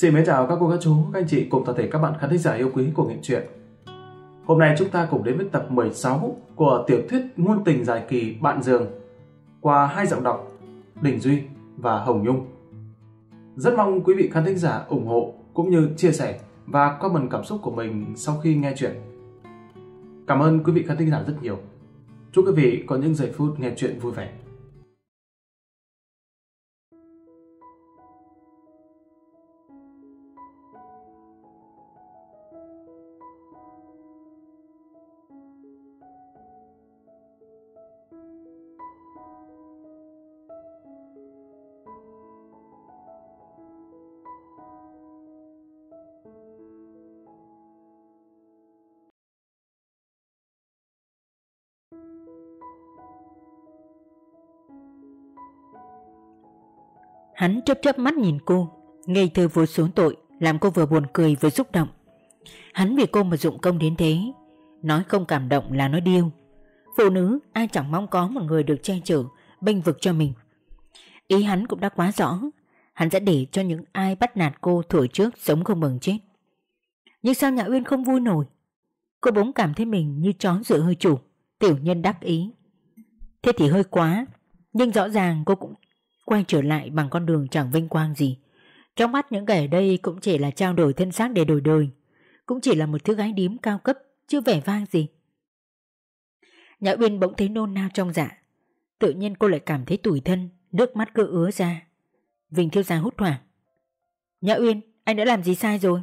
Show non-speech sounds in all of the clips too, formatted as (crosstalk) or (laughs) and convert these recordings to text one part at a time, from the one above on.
Xin mến chào các cô, các chú, các anh chị cùng toàn thể các bạn khán thính giả yêu quý của Nghệ truyện. Hôm nay chúng ta cùng đến với tập 16 của tiểu thuyết ngôn tình dài kỳ Bạn Giường qua hai giọng đọc Đình Duy và Hồng Nhung. Rất mong quý vị khán thính giả ủng hộ cũng như chia sẻ và comment cảm xúc của mình sau khi nghe chuyện. Cảm ơn quý vị khán thính giả rất nhiều. Chúc quý vị có những giây phút nghe chuyện vui vẻ. Hắn chớp chớp mắt nhìn cô, ngây thơ vô số tội, làm cô vừa buồn cười vừa xúc động. Hắn vì cô mà dụng công đến thế, nói không cảm động là nói điêu. Phụ nữ ai chẳng mong có một người được che chở, bênh vực cho mình. Ý hắn cũng đã quá rõ, hắn sẽ để cho những ai bắt nạt cô thổi trước sống không bằng chết. Nhưng sao Nhã Uyên không vui nổi? Cô bỗng cảm thấy mình như chó dựa hơi chủ, tiểu nhân đắc ý. Thế thì hơi quá, nhưng rõ ràng cô cũng quay trở lại bằng con đường chẳng vinh quang gì. Trong mắt những kẻ ở đây cũng chỉ là trao đổi thân xác để đổi đời, cũng chỉ là một thứ gái điếm cao cấp, chứ vẻ vang gì. Nhã Uyên bỗng thấy nôn nao trong dạ. Tự nhiên cô lại cảm thấy tủi thân, nước mắt cứ ứa ra. Vinh thiếu gia hút hoảng. Nhã Uyên, anh đã làm gì sai rồi?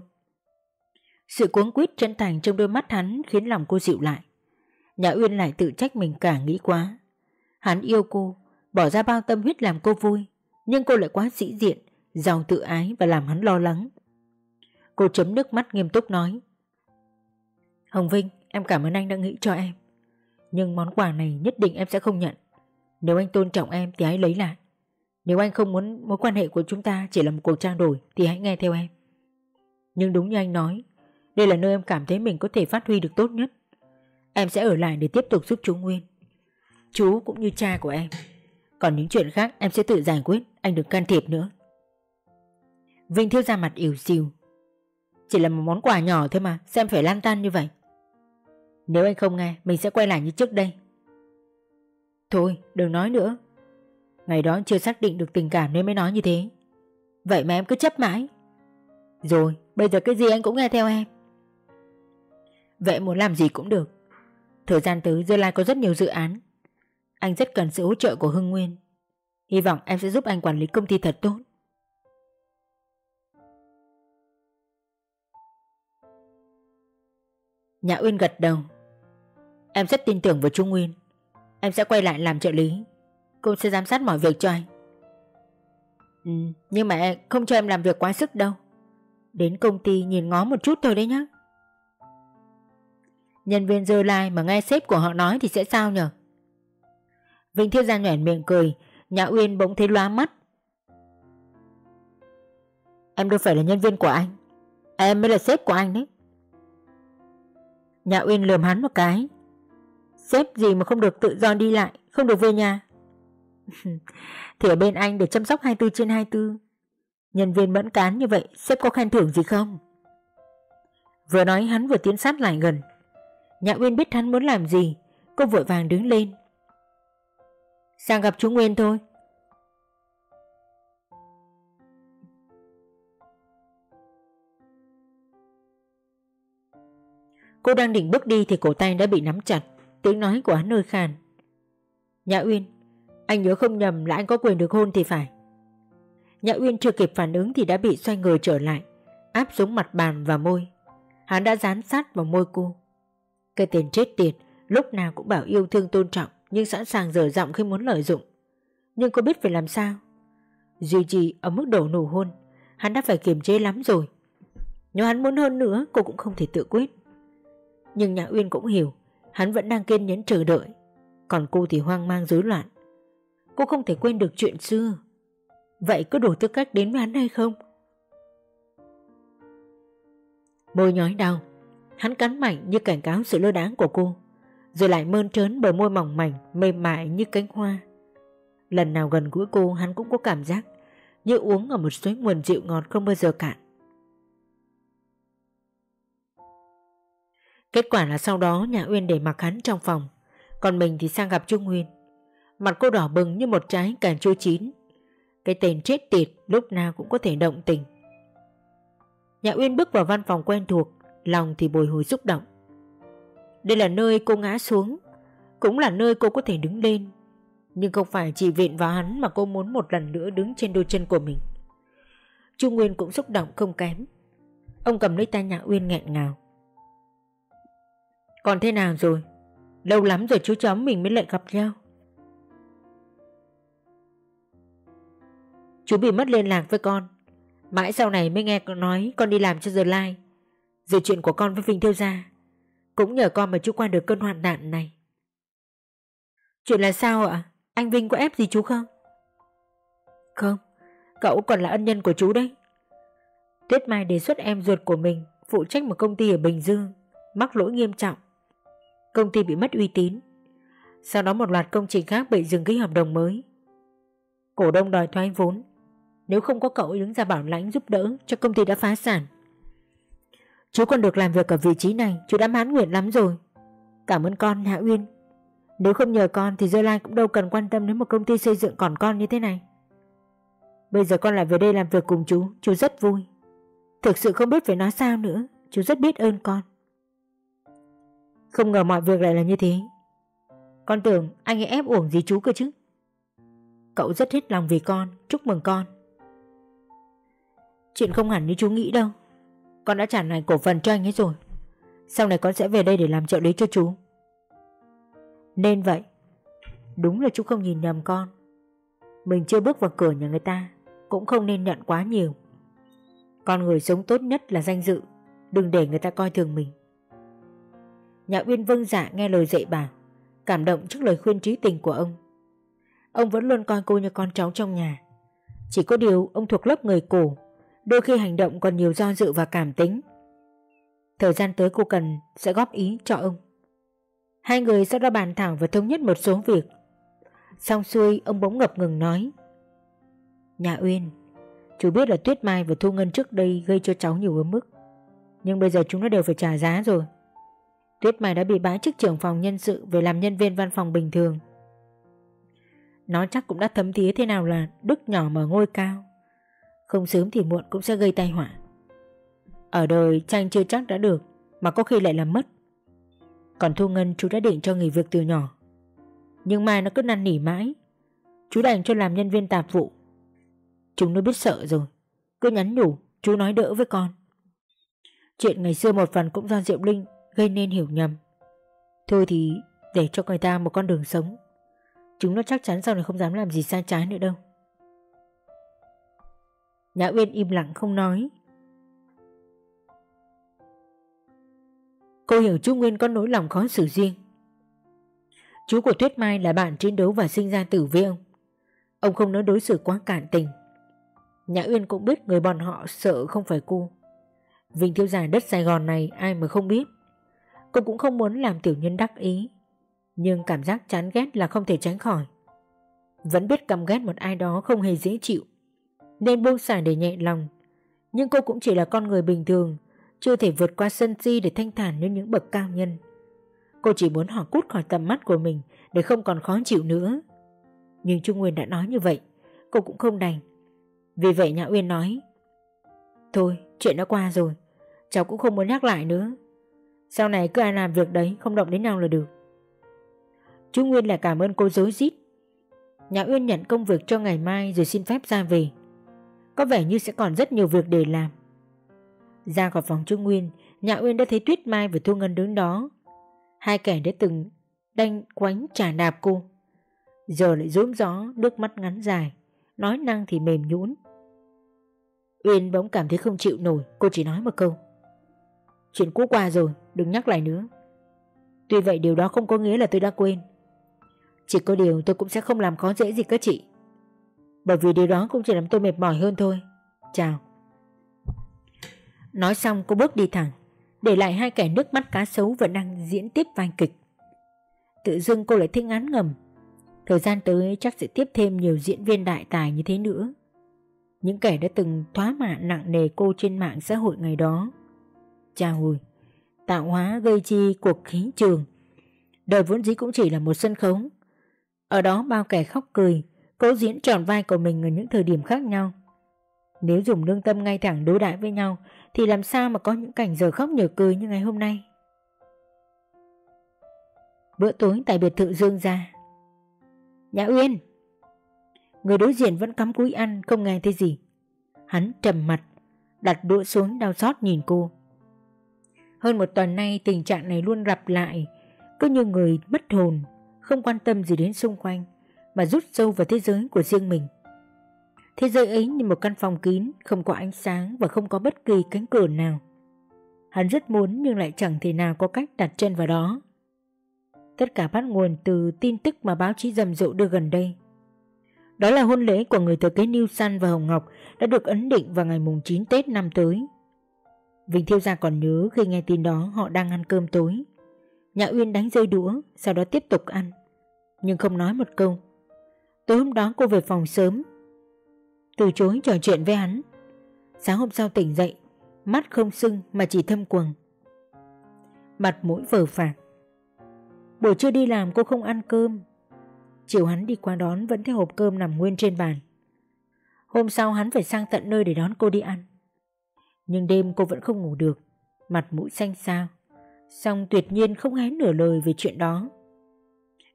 Sự cuống quýt chân thành trong đôi mắt hắn khiến lòng cô dịu lại. Nhã Uyên lại tự trách mình cả nghĩ quá. Hắn yêu cô, bỏ ra bao tâm huyết làm cô vui, nhưng cô lại quá sĩ diện, giàu tự ái và làm hắn lo lắng. Cô chấm nước mắt nghiêm túc nói. Hồng Vinh, em cảm ơn anh đã nghĩ cho em. Nhưng món quà này nhất định em sẽ không nhận. Nếu anh tôn trọng em thì hãy lấy lại. Nếu anh không muốn mối quan hệ của chúng ta chỉ là một cuộc trang đổi thì hãy nghe theo em. Nhưng đúng như anh nói, đây là nơi em cảm thấy mình có thể phát huy được tốt nhất. Em sẽ ở lại để tiếp tục giúp chú Nguyên. Chú cũng như cha của em. Còn những chuyện khác em sẽ tự giải quyết, Anh đừng can thiệp nữa. Vinh thiếu ra mặt yếu xìu. Chỉ là một món quà nhỏ thôi mà, Xem phải lan tan như vậy. Nếu anh không nghe, Mình sẽ quay lại như trước đây. Thôi, đừng nói nữa. Ngày đó chưa xác định được tình cảm nên mới nói như thế. Vậy mà em cứ chấp mãi. Rồi, bây giờ cái gì anh cũng nghe theo em. Vậy muốn làm gì cũng được. Thời gian tới Dơ Lai có rất nhiều dự án anh rất cần sự hỗ trợ của Hưng Nguyên. Hy vọng em sẽ giúp anh quản lý công ty thật tốt. Nhã Uyên gật đầu. Em rất tin tưởng vào Trung Nguyên. Em sẽ quay lại làm trợ lý. Cô sẽ giám sát mọi việc cho anh. Ừ, Nhưng mà không cho em làm việc quá sức đâu. Đến công ty nhìn ngó một chút thôi đấy nhá. Nhân viên dơ lai mà nghe sếp của họ nói thì sẽ sao nhở? Vinh Thiết Gia nhoẻn miệng cười Nhã Uyên bỗng thấy loa mắt. Em đâu phải là nhân viên của anh, Em mới là sếp của anh đấy. Nhã Uyên lườm hắn một cái. Sếp gì mà không được tự do đi lại, Không được về nhà? (laughs) Thì ở bên anh được chăm sóc 24 trên 24 Nhân viên mẫn cán như vậy, Sếp có khen thưởng gì không? Vừa nói hắn vừa tiến sát lại gần. Nhã Uyên biết hắn muốn làm gì, Cô vội vàng đứng lên. Sang gặp chú Nguyên thôi. Cô đang định bước đi thì cổ tay đã bị nắm chặt, Tiếng nói của hắn hơi khàn. Nhã Uyên, Anh nhớ không nhầm là anh có quyền được hôn thì phải. Nhã Uyên chưa kịp phản ứng thì đã bị xoay người trở lại, Áp xuống mặt bàn và môi. Hắn đã dán sát vào môi cô. Cái tên chết tiệt, Lúc nào cũng bảo yêu thương tôn trọng nhưng sẵn sàng dở giọng khi muốn lợi dụng. Nhưng cô biết phải làm sao? Duy trì ở mức độ nổ hôn, hắn đã phải kiềm chế lắm rồi. Nếu hắn muốn hơn nữa, cô cũng không thể tự quyết. Nhưng Nhã Uyên cũng hiểu, hắn vẫn đang kiên nhẫn chờ đợi. Còn cô thì hoang mang rối loạn. Cô không thể quên được chuyện xưa. Vậy có đủ tư cách đến với hắn hay không? Môi nhói đau, hắn cắn mạnh như cảnh cáo sự lơ đáng của cô rồi lại mơn trớn bờ môi mỏng mảnh mềm mại như cánh hoa. Lần nào gần gũi cô hắn cũng có cảm giác như uống ở một suối nguồn dịu ngọt không bao giờ cạn. Kết quả là sau đó nhà Uyên để mặc hắn trong phòng, còn mình thì sang gặp Trung Nguyên. Mặt cô đỏ bừng như một trái cà chua chín. Cái tên chết tiệt lúc nào cũng có thể động tình. Nhà Uyên bước vào văn phòng quen thuộc, lòng thì bồi hồi xúc động. Đây là nơi cô ngã xuống. Cũng là nơi cô có thể đứng lên. Nhưng không phải chỉ viện vào hắn Mà cô muốn một lần nữa đứng trên đôi chân của mình. Trung Nguyên cũng xúc động không kém. Ông cầm lấy tay nhà Uyên nghẹn ngào. Còn thế nào rồi? Lâu lắm rồi chú cháu mình mới lại gặp nhau. Chú bị mất liên lạc với con. Mãi sau này mới nghe con nói con đi làm cho giờ lai Rồi chuyện của con với Vinh Thiêu Gia. Cũng nhờ con mà chú qua được cơn hoạn nạn này Chuyện là sao ạ? Anh Vinh có ép gì chú không? Không, Cậu còn là ân nhân của chú đấy Tuyết Mai đề xuất em ruột của mình Phụ trách một công ty ở Bình Dương, Mắc lỗi nghiêm trọng Công ty bị mất uy tín Sau đó một loạt công trình khác bị dừng ký hợp đồng mới Cổ đông đòi thoái vốn nếu không có cậu đứng ra bảo lãnh giúp đỡ cho công ty đã phá sản. Chú còn được làm việc ở vị trí này, chú đã mãn nguyện lắm rồi. Cảm ơn con Hạ Uyên. Nếu không nhờ con thì Dơ Lai cũng đâu cần quan tâm đến một công ty xây dựng còn con như thế này. Bây giờ con lại về đây làm việc cùng chú, chú rất vui. Thực sự không biết phải nói sao nữa, chú rất biết ơn con. Không ngờ mọi việc lại là như thế. Con tưởng anh ấy ép uổng gì chú cơ chứ. Cậu rất hết lòng vì con, chúc mừng con. Chuyện không hẳn như chú nghĩ đâu con đã trả lại cổ phần cho anh ấy rồi. Sau này con sẽ về đây để làm trợ lý cho chú. Nên vậy, Đúng là chú không nhìn nhầm con. Mình chưa bước vào cửa nhà người ta, Cũng không nên nhận quá nhiều. Con người sống tốt nhất là danh dự, Đừng để người ta coi thường mình. Nhà Uyên vâng dạ nghe lời dạy bảo, Cảm động trước lời khuyên trí tình của ông. Ông vẫn luôn coi cô như con cháu trong nhà. Chỉ có điều ông thuộc lớp người cổ Đôi khi hành động còn nhiều do dự và cảm tính. Thời gian tới cô cần sẽ góp ý cho ông. Hai người sau đó bàn thảo và thống nhất một số việc. Xong xuôi, ông bỗng ngập ngừng nói. Nhà Uyên, Chú biết là Tuyết Mai và Thu Ngân trước đây gây cho cháu nhiều ấm ức Nhưng bây giờ chúng nó đều phải trả giá rồi. Tuyết Mai đã bị bãi chức trưởng phòng nhân sự Về làm nhân viên văn phòng bình thường. Nó chắc cũng đã thấm thía thế nào là Đức nhỏ mở ngôi cao không sớm thì muộn cũng sẽ gây tai họa. Ở đời tranh chưa chắc đã được, Mà có khi lại làm mất. Còn Thu Ngân, chú đã định cho nghỉ việc từ nhỏ. Nhưng mai nó cứ năn nỉ mãi. Chú đành cho làm nhân viên tạp vụ. Chúng nó biết sợ rồi. Cứ nhắn nhủ, chú nói đỡ với con. Chuyện ngày xưa một phần cũng do Diệu Linh Gây nên hiểu nhầm. Thôi thì để cho người ta một con đường sống. Chúng nó chắc chắn sau này không dám làm gì sai trái nữa đâu. Nhã Uyên im lặng không nói. Cô hiểu chú Nguyên có nỗi lòng khó xử riêng. Chú của Tuyết Mai là bạn chiến đấu và sinh ra tử với ông. Ông không nói đối xử quá cản tình. Nhã Uyên cũng biết người bọn họ sợ không phải cô. Vinh thiếu gia đất Sài Gòn này ai mà không biết. Cô cũng không muốn làm tiểu nhân đắc ý. Nhưng cảm giác chán ghét là không thể tránh khỏi. Vẫn biết căm ghét một ai đó không hề dễ chịu nên buông xả để nhẹ lòng. Nhưng cô cũng chỉ là con người bình thường, chưa thể vượt qua sân si để thanh thản như những bậc cao nhân. Cô chỉ muốn họ cút khỏi tầm mắt của mình để không còn khó chịu nữa. Nhưng Trung Nguyên đã nói như vậy, cô cũng không đành. Vì vậy Nhã Uyên nói Thôi, chuyện đã qua rồi, cháu cũng không muốn nhắc lại nữa. Sau này cứ ai làm việc đấy, không động đến nhau là được. Trung Nguyên lại cảm ơn cô dối rít Nhã Uyên nhận công việc cho ngày mai rồi xin phép ra về. Có vẻ như sẽ còn rất nhiều việc để làm. Ra khỏi phòng Trung Nguyên, Nhã Uyên đã thấy Tuyết Mai và Thu Ngân đứng đó. Hai kẻ đã từng Đanh quánh trả đạp cô. Giờ lại rúm gió, Nước mắt ngắn dài, Nói năng thì mềm nhũn. Uyên bỗng cảm thấy không chịu nổi, Cô chỉ nói một câu. Chuyện cũ qua rồi, đừng nhắc lại nữa. Tuy vậy điều đó không có nghĩa là tôi đã quên. Chỉ có điều tôi cũng sẽ không làm khó dễ gì các chị bởi vì điều đó cũng chỉ làm tôi mệt mỏi hơn thôi. Chào. Nói xong cô bước đi thẳng Để lại hai kẻ nước mắt cá sấu Vẫn đang diễn tiếp vai kịch. Tự dưng cô lại thích án ngầm. Thời gian tới chắc sẽ tiếp thêm nhiều diễn viên đại tài như thế nữa. Những kẻ đã từng thoá mạ nặng nề cô trên mạng xã hội ngày đó. Chào hồi tạo hóa gây chi cuộc khí trường. Đời vốn dĩ cũng chỉ là một sân khấu. Ở đó bao kẻ khóc cười, cố diễn tròn vai của mình ở những thời điểm khác nhau. Nếu dùng lương tâm ngay thẳng đối đãi với nhau, thì làm sao mà có những cảnh giờ khóc nhờ cười như ngày hôm nay. Bữa tối tại biệt thự Dương gia. Nhã Uyên. Người đối diện vẫn cắm cúi ăn, không nghe thấy gì. Hắn trầm mặt, Đặt đũa xuống đau xót nhìn cô. Hơn một tuần nay tình trạng này luôn lặp lại. Cứ như người mất hồn, Không quan tâm gì đến xung quanh. Mà rút sâu vào thế giới của riêng mình Thế giới ấy như một căn phòng kín Không có ánh sáng và không có bất kỳ cánh cửa nào Hắn rất muốn nhưng lại chẳng thể nào có cách đặt chân vào đó Tất cả bắt nguồn từ tin tức mà báo chí rầm rộ đưa gần đây. Đó là hôn lễ của người thừa kế New Sun và Hồng Ngọc đã được ấn định vào ngày mùng 9 Tết năm tới. Vinh Thiêu Gia còn nhớ khi nghe tin đó họ đang ăn cơm tối. Nhã Uyên đánh rơi đũa, sau đó tiếp tục ăn. Nhưng không nói một câu. Tối hôm đó cô về phòng sớm. Từ chối trò chuyện với hắn. Sáng hôm sau tỉnh dậy, mắt không sưng mà chỉ thâm quầng. Mặt mũi vờ phạc. Buổi trưa đi làm cô không ăn cơm Chiều hắn đi qua đón vẫn thấy hộp cơm nằm nguyên trên bàn Hôm sau hắn phải sang tận nơi để đón cô đi ăn Nhưng đêm cô vẫn không ngủ được Mặt mũi xanh xao Xong tuyệt nhiên không hé nửa lời về chuyện đó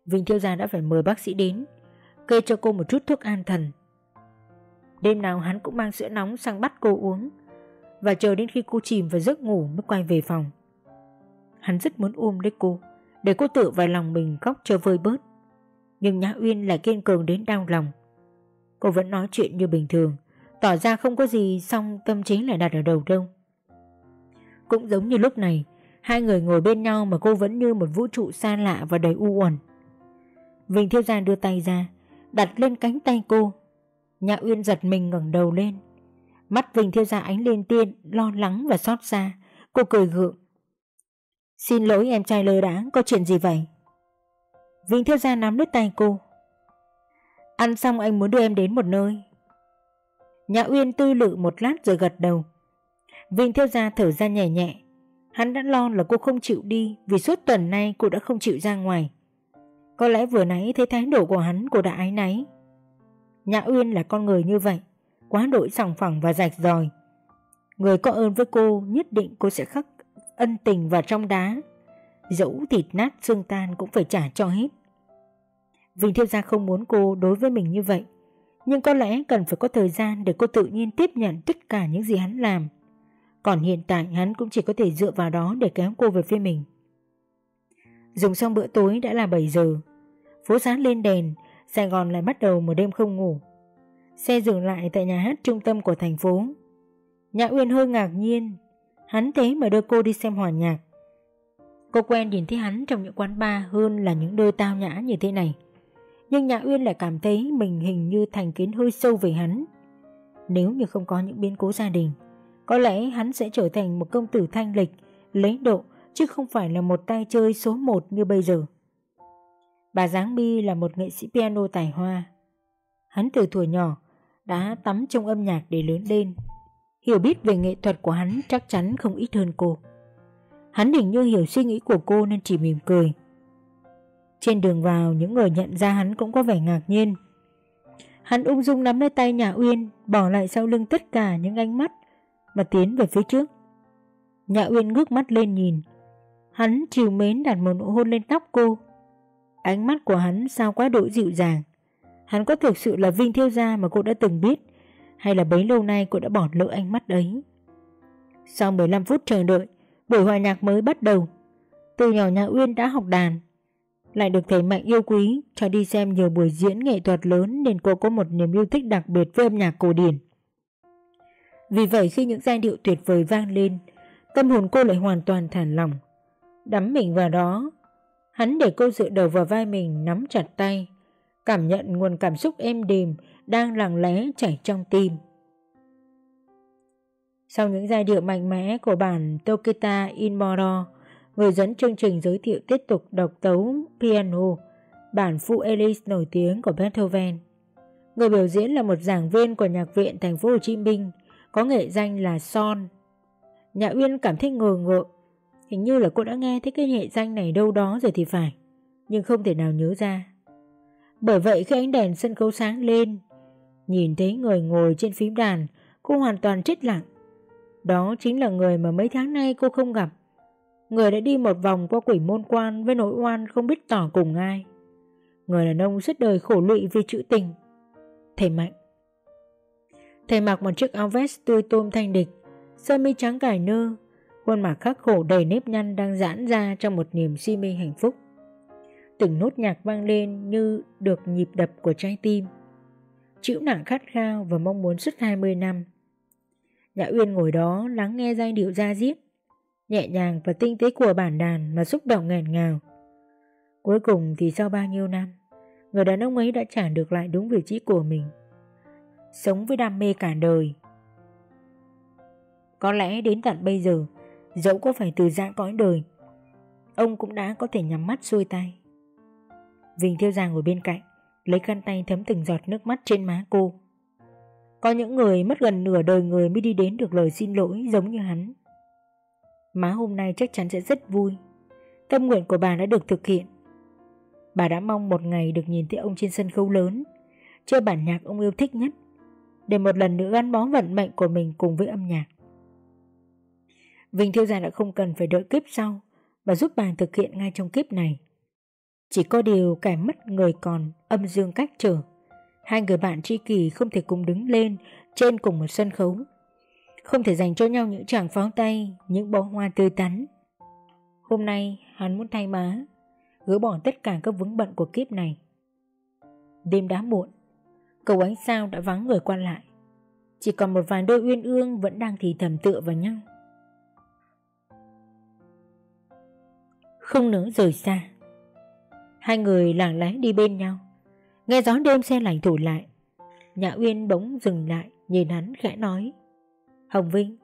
Vinh Thiêu Gia đã phải mời bác sĩ đến Kê cho cô một chút thuốc an thần Đêm nào hắn cũng mang sữa nóng sang bắt cô uống Và chờ đến khi cô chìm vào giấc ngủ mới quay về phòng Hắn rất muốn ôm lấy cô để cô tự vào lòng mình khóc cho vơi bớt. Nhưng Nhã Uyên lại kiên cường đến đau lòng. Cô vẫn nói chuyện như bình thường, tỏ ra không có gì song tâm trí lại đặt ở đầu đâu. Cũng giống như lúc này, hai người ngồi bên nhau mà cô vẫn như một vũ trụ xa lạ và đầy u uẩn. Vinh Thiêu Gia đưa tay ra, đặt lên cánh tay cô. Nhã Uyên giật mình ngẩng đầu lên. Mắt Vinh Thiêu Gia ánh lên tiên, lo lắng và xót xa. Cô cười gượng. Xin lỗi em trai lơ đãng Có chuyện gì vậy Vinh Thiêu Gia nắm lấy tay cô Ăn xong anh muốn đưa em đến một nơi Nhã Uyên tư lự một lát rồi gật đầu Vinh Thiêu Gia thở ra nhẹ nhẹ Hắn đã lo là cô không chịu đi Vì suốt tuần nay cô đã không chịu ra ngoài có lẽ vừa nãy thấy thái độ của hắn, cô đã ái náy. Nhã Uyên là con người như vậy, Quá đội sòng phẳng và rạch ròi. Người có ơn với cô, Nhất định cô sẽ khắc ân tình vào trong đá. Dẫu thịt nát xương tan cũng phải trả cho hết. Vinh Thiêu Gia không muốn cô đối với mình như vậy, Nhưng có lẽ cần phải có thời gian để cô tự nhiên tiếp nhận tất cả những gì hắn làm. Còn hiện tại hắn cũng chỉ có thể dựa vào đó để kéo cô về phía mình. Dùng xong bữa tối đã là 7 giờ. Phố sáng lên đèn Sài Gòn lại bắt đầu một đêm không ngủ. Xe dừng lại tại nhà hát trung tâm của thành phố. Nhã Uyên hơi ngạc nhiên. Hắn thế mà đưa cô đi xem hòa nhạc. Cô quen nhìn thấy hắn trong những quán bar hơn là những đôi tao nhã như thế này. Nhưng Nhã Uyên lại cảm thấy mình hình như thành kiến hơi sâu về hắn. Nếu như không có những biến cố gia đình Có lẽ hắn sẽ trở thành một công tử thanh lịch, lấy độ Chứ không phải là một tay chơi số một như bây giờ Bà Giáng Bi là một nghệ sĩ piano tài hoa Hắn từ tuổi nhỏ đã tắm trong âm nhạc để lớn lên Hiểu biết về nghệ thuật của hắn chắc chắn không ít hơn cô. Hắn hình như hiểu suy nghĩ của cô nên chỉ mỉm cười. Trên đường vào, những người nhận ra hắn cũng có vẻ ngạc nhiên. Hắn ung dung nắm lấy tay nhà Uyên, bỏ lại sau lưng tất cả những ánh mắt và tiến về phía trước. Nhà Uyên ngước mắt lên nhìn. Hắn chiều mến đặt một nụ hôn lên tóc cô. Ánh mắt của hắn sao quá độ dịu dàng. Hắn có thực sự là Vinh Thiêu Gia mà cô đã từng biết hay là bấy lâu nay cô đã bỏ lỡ ánh mắt ấy. Sau 15 phút chờ đợi, buổi hòa nhạc mới bắt đầu. Từ nhỏ nhà Uyên đã học đàn, lại được thầy Mạnh yêu quý cho đi xem nhiều buổi diễn nghệ thuật lớn nên cô có một niềm yêu thích đặc biệt với âm nhạc cổ điển. Vì vậy khi những giai điệu tuyệt vời vang lên, tâm hồn cô lại hoàn toàn thản lòng. Đắm mình vào đó, hắn để cô dựa đầu vào vai mình nắm chặt tay, cảm nhận nguồn cảm xúc êm đềm đang lặng lẽ chảy trong tim. Sau những giai điệu mạnh mẽ của bản Tokita Inmoro, người dẫn chương trình giới thiệu tiếp tục độc tấu piano, bản Fu Elise nổi tiếng của Beethoven. Người biểu diễn là một giảng viên của nhạc viện thành phố Hồ Chí Minh, có nghệ danh là Son. Nhã Uyên cảm thấy ngờ ngợ, Hình như là cô đã nghe thấy cái hệ danh này đâu đó rồi thì phải. Nhưng không thể nào nhớ ra. Bởi vậy khi ánh đèn sân khấu sáng lên, Nhìn thấy người ngồi trên phím đàn, Cô hoàn toàn chết lặng. Đó chính là người mà mấy tháng nay cô không gặp. Người đã đi một vòng qua quỷ môn quan Với nỗi oan không biết tỏ cùng ai. Người đàn ông suốt đời khổ lụy vì chữ tình. Thầy Mạnh. Thầy mặc một chiếc áo vest tươi tôm thanh địch, Sơ mi trắng cải nơ Khuôn mặt khắc khổ đầy nếp nhăn đang giãn ra trong một niềm si mê hạnh phúc. Từng nốt nhạc vang lên như được nhịp đập của trái tim. Chịu nặng khát khao và mong muốn suốt 20 năm. Nhã Uyên ngồi đó lắng nghe giai điệu ra diết, Nhẹ nhàng và tinh tế của bản đàn mà xúc động nghẹn ngào. Cuối cùng thì sau bao nhiêu năm, Người đàn ông ấy đã trả được lại đúng vị trí của mình. Sống với đam mê cả đời. Có lẽ đến tận bây giờ Dẫu có phải từ giã cõi đời, Ông cũng đã có thể nhắm mắt xuôi tay. Vinh Thiêu Giang ngồi bên cạnh, Lấy khăn tay thấm từng giọt nước mắt trên má cô. Có những người mất gần nửa đời người mới đi đến được lời xin lỗi giống như hắn. Má hôm nay chắc chắn sẽ rất vui. Tâm nguyện của bà đã được thực hiện. Bà đã mong một ngày được nhìn thấy ông trên sân khấu lớn, Chơi bản nhạc ông yêu thích nhất, Để một lần nữa gắn bó vận mệnh của mình cùng với âm nhạc. Vinh Thiêu Gia đã không cần phải đợi kiếp sau Và giúp bà thực hiện ngay trong kiếp này. Chỉ có điều kẻ mất người còn âm dương cách trở. Hai người bạn tri kỷ không thể cùng đứng lên trên cùng một sân khấu. Không thể dành cho nhau những tràng pháo tay, Những bó hoa tươi tắn. Hôm nay, hắn muốn thay má, Gỡ bỏ tất cả các vướng bận của kiếp này. Đêm đã muộn, Cầu ánh sao đã vắng người qua lại. Chỉ còn một vài đôi uyên ương Vẫn đang thì thầm tựa vào nhau. Không nỡ rời xa. Hai người lặng lẽ đi bên nhau. Nghe gió đêm xe lạnh thổi lại, Nhã Uyên bỗng dừng lại, Nhìn hắn khẽ nói, Hồng Vinh,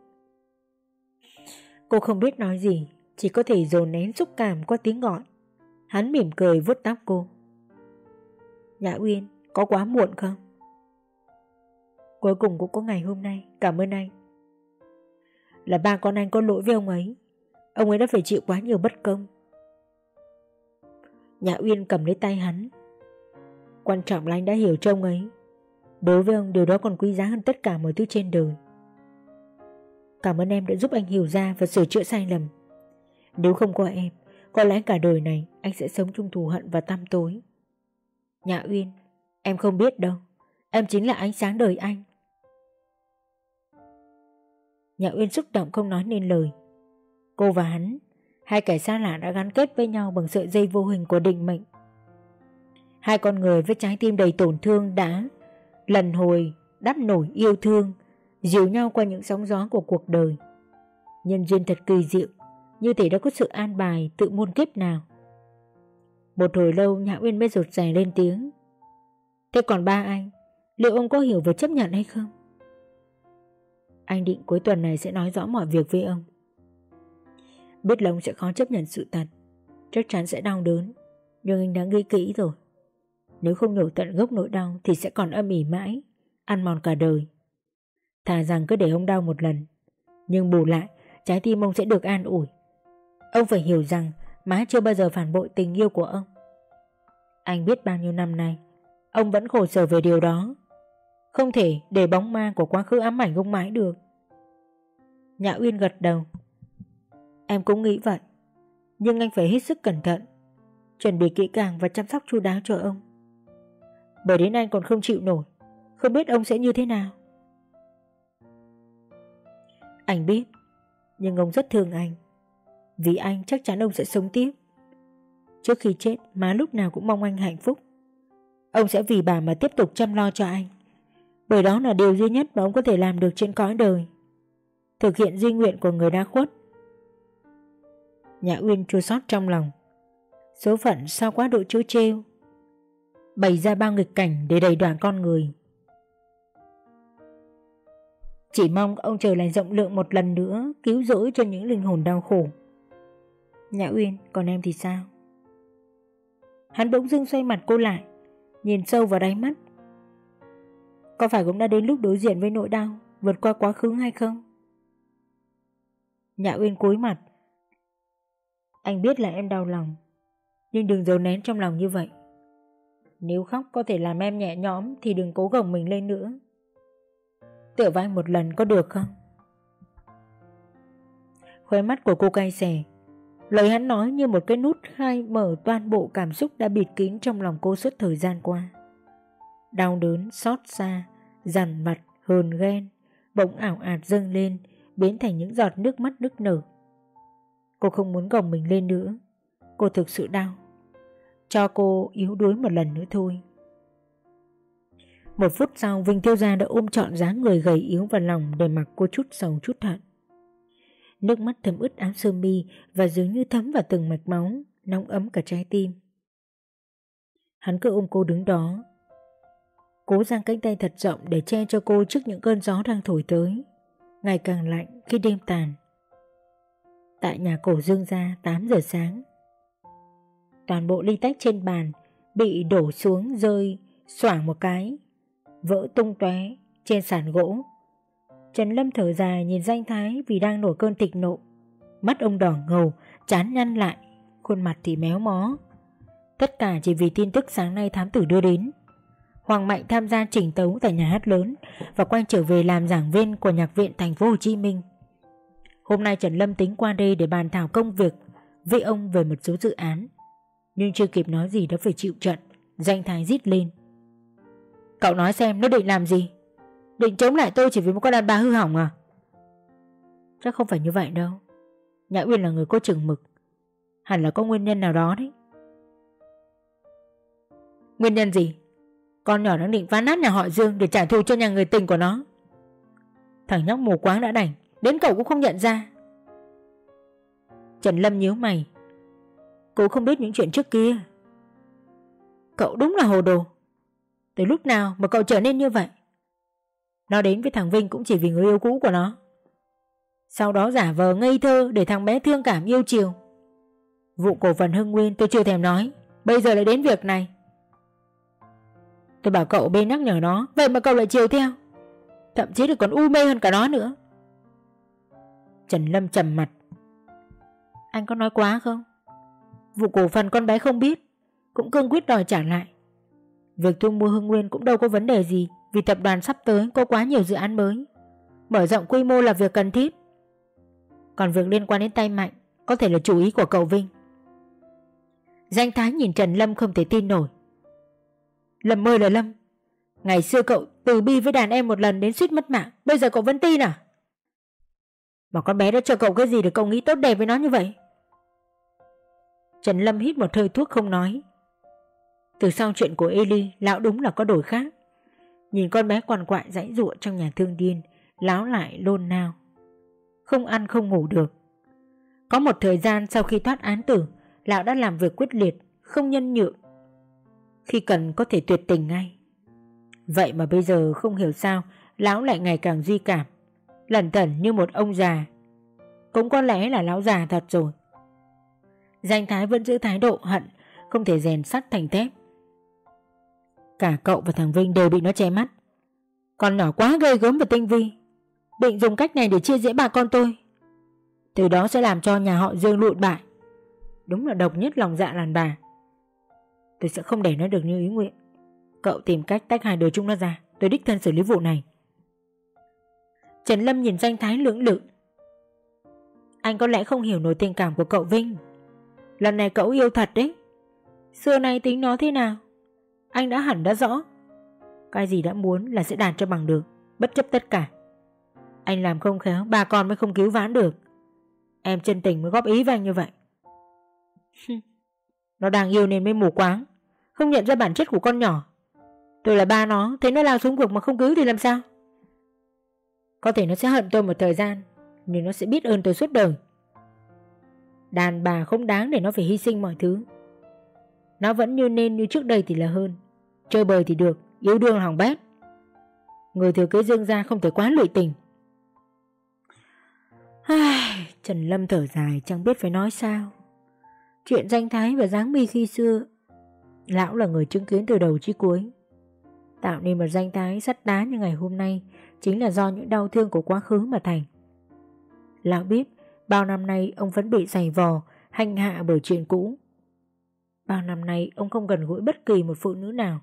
Cô không biết nói gì, Chỉ có thể dồn nén xúc cảm qua tiếng gọi. Hắn mỉm cười vuốt tóc cô. Nhã Uyên, Có quá muộn không? Cuối cùng cũng có ngày hôm nay, Cảm ơn anh. Là ba con anh có lỗi với ông ấy Ông ấy đã phải chịu quá nhiều bất công Nhã Uyên cầm lấy tay hắn. Quan trọng là anh đã hiểu cho ông ấy. Đối với ông, điều đó còn quý giá hơn tất cả mọi thứ trên đời. Cảm ơn em đã giúp anh hiểu ra và sửa chữa sai lầm. Nếu không có em, Có lẽ cả đời này anh sẽ sống trong thù hận và tăm tối. Nhã Uyên, Em không biết đâu. Em chính là ánh sáng đời anh. Nhã Uyên xúc động không nói nên lời. Cô và hắn Hai kẻ xa lạ đã gắn kết với nhau bằng sợi dây vô hình của định mệnh. Hai con người với trái tim đầy tổn thương đã lần hồi đắp nổi yêu thương, dìu nhau qua những sóng gió của cuộc đời. Nhân duyên thật kỳ diệu, như thể đã có sự an bài tự muôn kiếp nào. Một hồi lâu Nhã Uyên mới rụt rè lên tiếng. Thế còn ba anh, liệu ông có hiểu và chấp nhận hay không? Anh định cuối tuần này sẽ nói rõ mọi việc với ông. Biết là ông sẽ khó chấp nhận sự thật. Chắc chắn sẽ đau đớn. Nhưng anh đã nghĩ kỹ rồi. Nếu không nhổ tận gốc nỗi đau Thì sẽ còn âm ỉ mãi, Ăn mòn cả đời. Thà rằng cứ để ông đau một lần, Nhưng bù lại, trái tim ông sẽ được an ủi. Ông phải hiểu rằng Má chưa bao giờ phản bội tình yêu của ông. Anh biết bao nhiêu năm nay, Ông vẫn khổ sở về điều đó. Không thể để bóng ma của quá khứ ám ảnh ông mãi được. Nhã Uyên gật đầu. Em cũng nghĩ vậy. Nhưng anh phải hết sức cẩn thận, Chuẩn bị kỹ càng và chăm sóc chu đáo cho ông. Bởi đến anh còn không chịu nổi, Không biết ông sẽ như thế nào. Anh biết, Nhưng ông rất thương anh. Vì anh chắc chắn ông sẽ sống tiếp. Trước khi chết, má lúc nào cũng mong anh hạnh phúc. Ông sẽ vì bà mà tiếp tục chăm lo cho anh. Bởi đó là điều duy nhất mà ông có thể làm được trên cõi đời. Thực hiện di nguyện của người đã khuất Nhã Uyên chua xót trong lòng. Số phận sao quá độ chối trêu. Bày ra bao nghịch cảnh để đầy đoạn con người. Chỉ mong ông trời lại rộng lượng một lần nữa, Cứu rỗi cho những linh hồn đau khổ. Nhã Uyên, còn em thì sao? Hắn bỗng dưng xoay mặt cô lại, Nhìn sâu vào đáy mắt. Có phải cũng đã đến lúc đối diện với nỗi đau, Vượt qua quá khứ hay không? Nhã Uyên cúi mặt anh biết là em đau lòng Nhưng đừng giấu nén trong lòng như vậy Nếu khóc có thể làm em nhẹ nhõm Thì đừng cố gồng mình lên nữa Tựa vai một lần có được không Khóe mắt của cô cay xè Lời hắn nói như một cái nút khai mở toàn bộ cảm xúc đã bịt kín trong lòng cô suốt thời gian qua. Đau đớn, xót xa, dằn mặt, hờn ghen, bỗng ảo ạt dâng lên, biến thành những giọt nước mắt nức nở. Cô không muốn gồng mình lên nữa. Cô thực sự đau. Cho cô yếu đuối một lần nữa thôi. Một phút sau Vinh Tiêu Gia đã ôm trọn dáng người gầy yếu vào lòng để mặc cô chút sầu chút hận. Nước mắt thấm ướt áo sơ mi và dường như thấm vào từng mạch máu, nóng ấm cả trái tim. Hắn cứ ôm cô đứng đó, cố giang cánh tay thật rộng để che cho cô trước những cơn gió đang thổi tới, ngày càng lạnh khi đêm tàn. Tại nhà cổ dương gia 8 giờ sáng, toàn bộ ly tách trên bàn bị đổ xuống rơi xoảng một cái, vỡ tung tóe trên sàn gỗ. Trần Lâm thở dài nhìn danh thái vì đang nổi cơn tịch nộ. Mắt ông đỏ ngầu, chán nhăn lại, khuôn mặt thì méo mó. Tất cả chỉ vì tin tức sáng nay thám tử đưa đến. Hoàng Mạnh tham gia trình tấu tại nhà hát lớn và quay trở về làm giảng viên của nhạc viện thành phố Hồ Chí Minh. Hôm nay Trần Lâm tính qua đây để bàn thảo công việc với ông về một số dự án. Nhưng chưa kịp nói gì đã phải chịu trận, danh thái rít lên. Cậu nói xem nó định làm gì? Định chống lại tôi chỉ vì một con đàn bà hư hỏng à? Chắc không phải như vậy đâu. Nhã Uyên là người có chừng mực. Hẳn là có nguyên nhân nào đó đấy. Nguyên nhân gì? Con nhỏ đang định phá nát nhà họ Dương để trả thù cho nhà người tình của nó. Thằng nhóc mù quáng đã đành, đến cậu cũng không nhận ra. Trần Lâm nhíu mày. Cô không biết những chuyện trước kia. Cậu đúng là hồ đồ. Từ lúc nào mà cậu trở nên như vậy? Nó đến với thằng Vinh cũng chỉ vì người yêu cũ của nó. Sau đó giả vờ ngây thơ để thằng bé thương cảm yêu chiều. Vụ cổ phần Hưng Nguyên tôi chưa thèm nói. Bây giờ lại đến việc này. Tôi bảo cậu bên nhắc nhở nó Vậy mà cậu lại chiều theo Thậm chí là còn u mê hơn cả nó nữa Trần Lâm trầm mặt. Anh có nói quá không? Vụ cổ phần con bé không biết, Cũng cương quyết đòi trả lại. Việc thu mua Hưng Nguyên cũng đâu có vấn đề gì, Vì tập đoàn sắp tới có quá nhiều dự án mới. Mở rộng quy mô là việc cần thiết. Còn việc liên quan đến tay mạnh Có thể là chủ ý của cậu Vinh. Danh Thái nhìn Trần Lâm không thể tin nổi. Lâm ơi là Lâm, Ngày xưa cậu từ bi với đàn em một lần đến suýt mất mạng, Bây giờ cậu vẫn tin à? Mà con bé đã cho cậu cái gì để cậu nghĩ tốt đẹp với nó như vậy? Trần Lâm hít một hơi thuốc không nói. Từ sau chuyện của Eli Lão đúng là có đổi khác. Nhìn con bé quằn quại dãy ruộng trong nhà thương điên Lão lại lôn nao. Không ăn không ngủ được. Có một thời gian sau khi thoát án tử Lão đã làm việc quyết liệt Không nhân nhượng. Khi cần có thể tuyệt tình ngay. Vậy mà bây giờ không hiểu sao lão lại ngày càng duy cảm, lẩn thẩn như một ông già. Cũng có lẽ là lão già thật rồi. Danh Thái vẫn giữ thái độ hận, không thể rèn sắt thành thép. Cả cậu và thằng Vinh đều bị nó che mắt. Con nhỏ quá gây gớm và tinh vi. Định dùng cách này để chia rẽ bà con tôi. Từ đó sẽ làm cho nhà họ Dương lụn bại. Đúng là độc nhất lòng dạ làn bà. Tôi sẽ không để nó được như ý nguyện Cậu tìm cách tách hai đứa chúng nó ra Tôi đích thân xử lý vụ này Trần Lâm nhìn danh thái lưỡng lự. Anh có lẽ không hiểu nổi tình cảm của cậu Vinh. Lần này cậu yêu thật đấy. Xưa nay tính nó thế nào? Anh đã hẳn đã rõ. Cái gì đã muốn là sẽ đạt cho bằng được, Bất chấp tất cả. Anh làm không khéo, Bà con mới không cứu vãn được. Em chân tình mới góp ý với anh như vậy. Nó đang yêu nên mới mù quáng, Không nhận ra bản chất của con nhỏ. Tôi là ba nó, Thấy nó lao xuống vực mà không cứu thì làm sao? Có thể nó sẽ hận tôi một thời gian Nhưng nó sẽ biết ơn tôi suốt đời. Đàn bà không đáng để nó phải hy sinh mọi thứ. Nó vẫn như nên như trước đây thì là hơn. Chơi bời thì được Yêu đương hỏng bét. Người thừa kế dương ra không thể quá lụy tình. Ai, Trần Lâm thở dài chẳng biết phải nói sao. Chuyện danh thái và dáng mi khi xưa Lão là người chứng kiến từ đầu chí cuối. Tạo nên một danh thái sắt đá như ngày hôm nay Chính là do những đau thương của quá khứ mà thành Lão biết Bao năm nay ông vẫn bị giày vò hành hạ bởi chuyện cũ. Bao năm nay ông không gần gũi bất kỳ một phụ nữ nào.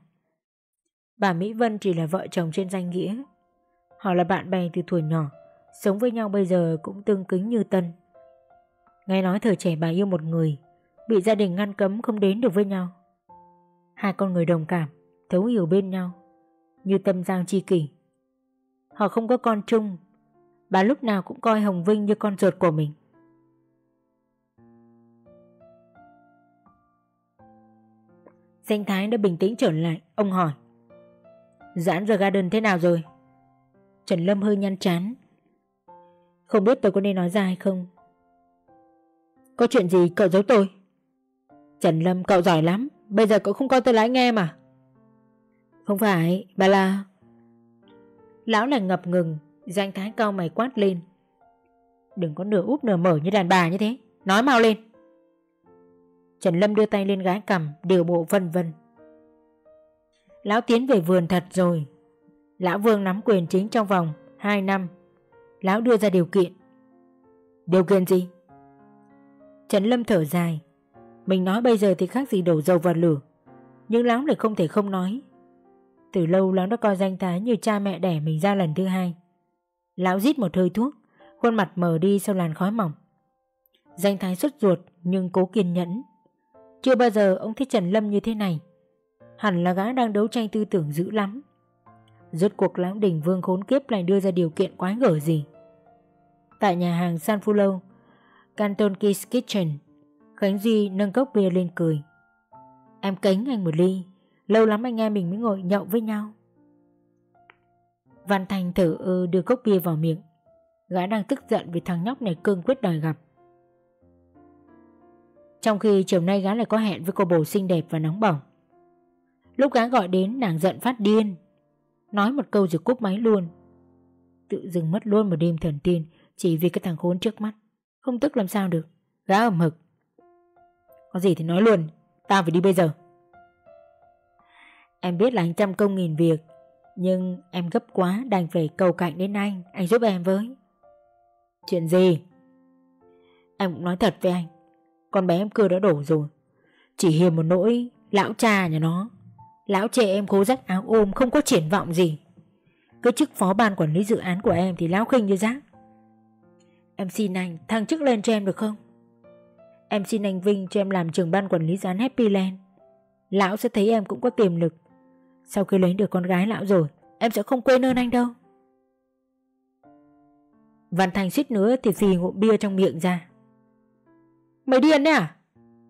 Bà Mỹ Vân chỉ là vợ chồng trên danh nghĩa. Họ là bạn bè từ tuổi nhỏ, sống với nhau bây giờ cũng tương kính như tân. Nghe nói thời trẻ bà yêu một người, bị gia đình ngăn cấm không đến được với nhau. Hai con người đồng cảm, thấu hiểu bên nhau, như tâm giang chi kỷ. Họ không có con chung, bà lúc nào cũng coi Hồng Vinh như con ruột của mình. Danh Thái đã bình tĩnh trở lại, ông hỏi. Giãn giờ garden thế nào rồi? Trần Lâm hơi nhăn chán. Không biết tôi có nên nói ra hay không? Có chuyện gì cậu giấu tôi? Trần Lâm cậu giỏi lắm, bây giờ cậu không coi tôi lái nghe mà. Không phải, bà là... Lão là ngập ngừng, danh thái cao mày quát lên. Đừng có nửa úp nửa mở như đàn bà như thế, nói mau lên. Trần Lâm đưa tay lên gái cầm, điều bộ vân vân. Lão tiến về vườn thật rồi. Lão Vương nắm quyền chính trong vòng 2 năm. Lão đưa ra điều kiện. Điều kiện gì? Trần Lâm thở dài. Mình nói bây giờ thì khác gì đổ dầu vào lửa. Nhưng lão lại không thể không nói. Từ lâu lão đã coi danh thái như cha mẹ đẻ mình ra lần thứ hai. Lão rít một hơi thuốc, khuôn mặt mờ đi sau làn khói mỏng. Danh thái xuất ruột nhưng cố kiên nhẫn. Chưa bao giờ ông thấy Trần Lâm như thế này. Hẳn là gã đang đấu tranh tư tưởng dữ lắm. Rốt cuộc lão đỉnh vương khốn kiếp lại đưa ra điều kiện quái gở gì. Tại nhà hàng San Fulo, Canton Kiss Kitchen, Khánh Duy nâng cốc bia lên cười. Em kính anh một ly, lâu lắm anh em mình mới ngồi nhậu với nhau. Văn Thành thở ư đưa cốc bia vào miệng. Gã đang tức giận vì thằng nhóc này cương quyết đòi gặp. Trong khi chiều nay gã lại có hẹn với cô bồ xinh đẹp và nóng bỏng. Lúc gã gọi đến, nàng giận phát điên. Nói một câu rồi cúp máy luôn. Tự dừng mất luôn một đêm thần tiên chỉ vì cái thằng khốn trước mắt. Không tức làm sao được. Gã ẩm hực. Có gì thì nói luôn. Tao phải đi bây giờ. Em biết là anh trăm công nghìn việc, Nhưng em gấp quá đành phải cầu cạnh đến anh. Anh giúp em với. Chuyện gì? Em cũng nói thật với anh. Con bé em cưa đã đổ rồi. Chỉ hiềm một nỗi, lão cha nhà nó. Lão trẻ em cố rách áo ôm, Không có triển vọng gì. Cái chức phó ban quản lý dự án của em Thì lão khinh như rác. Em xin anh thăng chức lên cho em được không? Em xin anh Vinh cho em làm trưởng ban quản lý dự án Happy Land. Lão sẽ thấy em cũng có tiềm lực sau khi lấy được con gái lão rồi, Em sẽ không quên ơn anh đâu. Văn Thành suýt nữa thì phì ngụm bia trong miệng ra. Mày điên đấy à?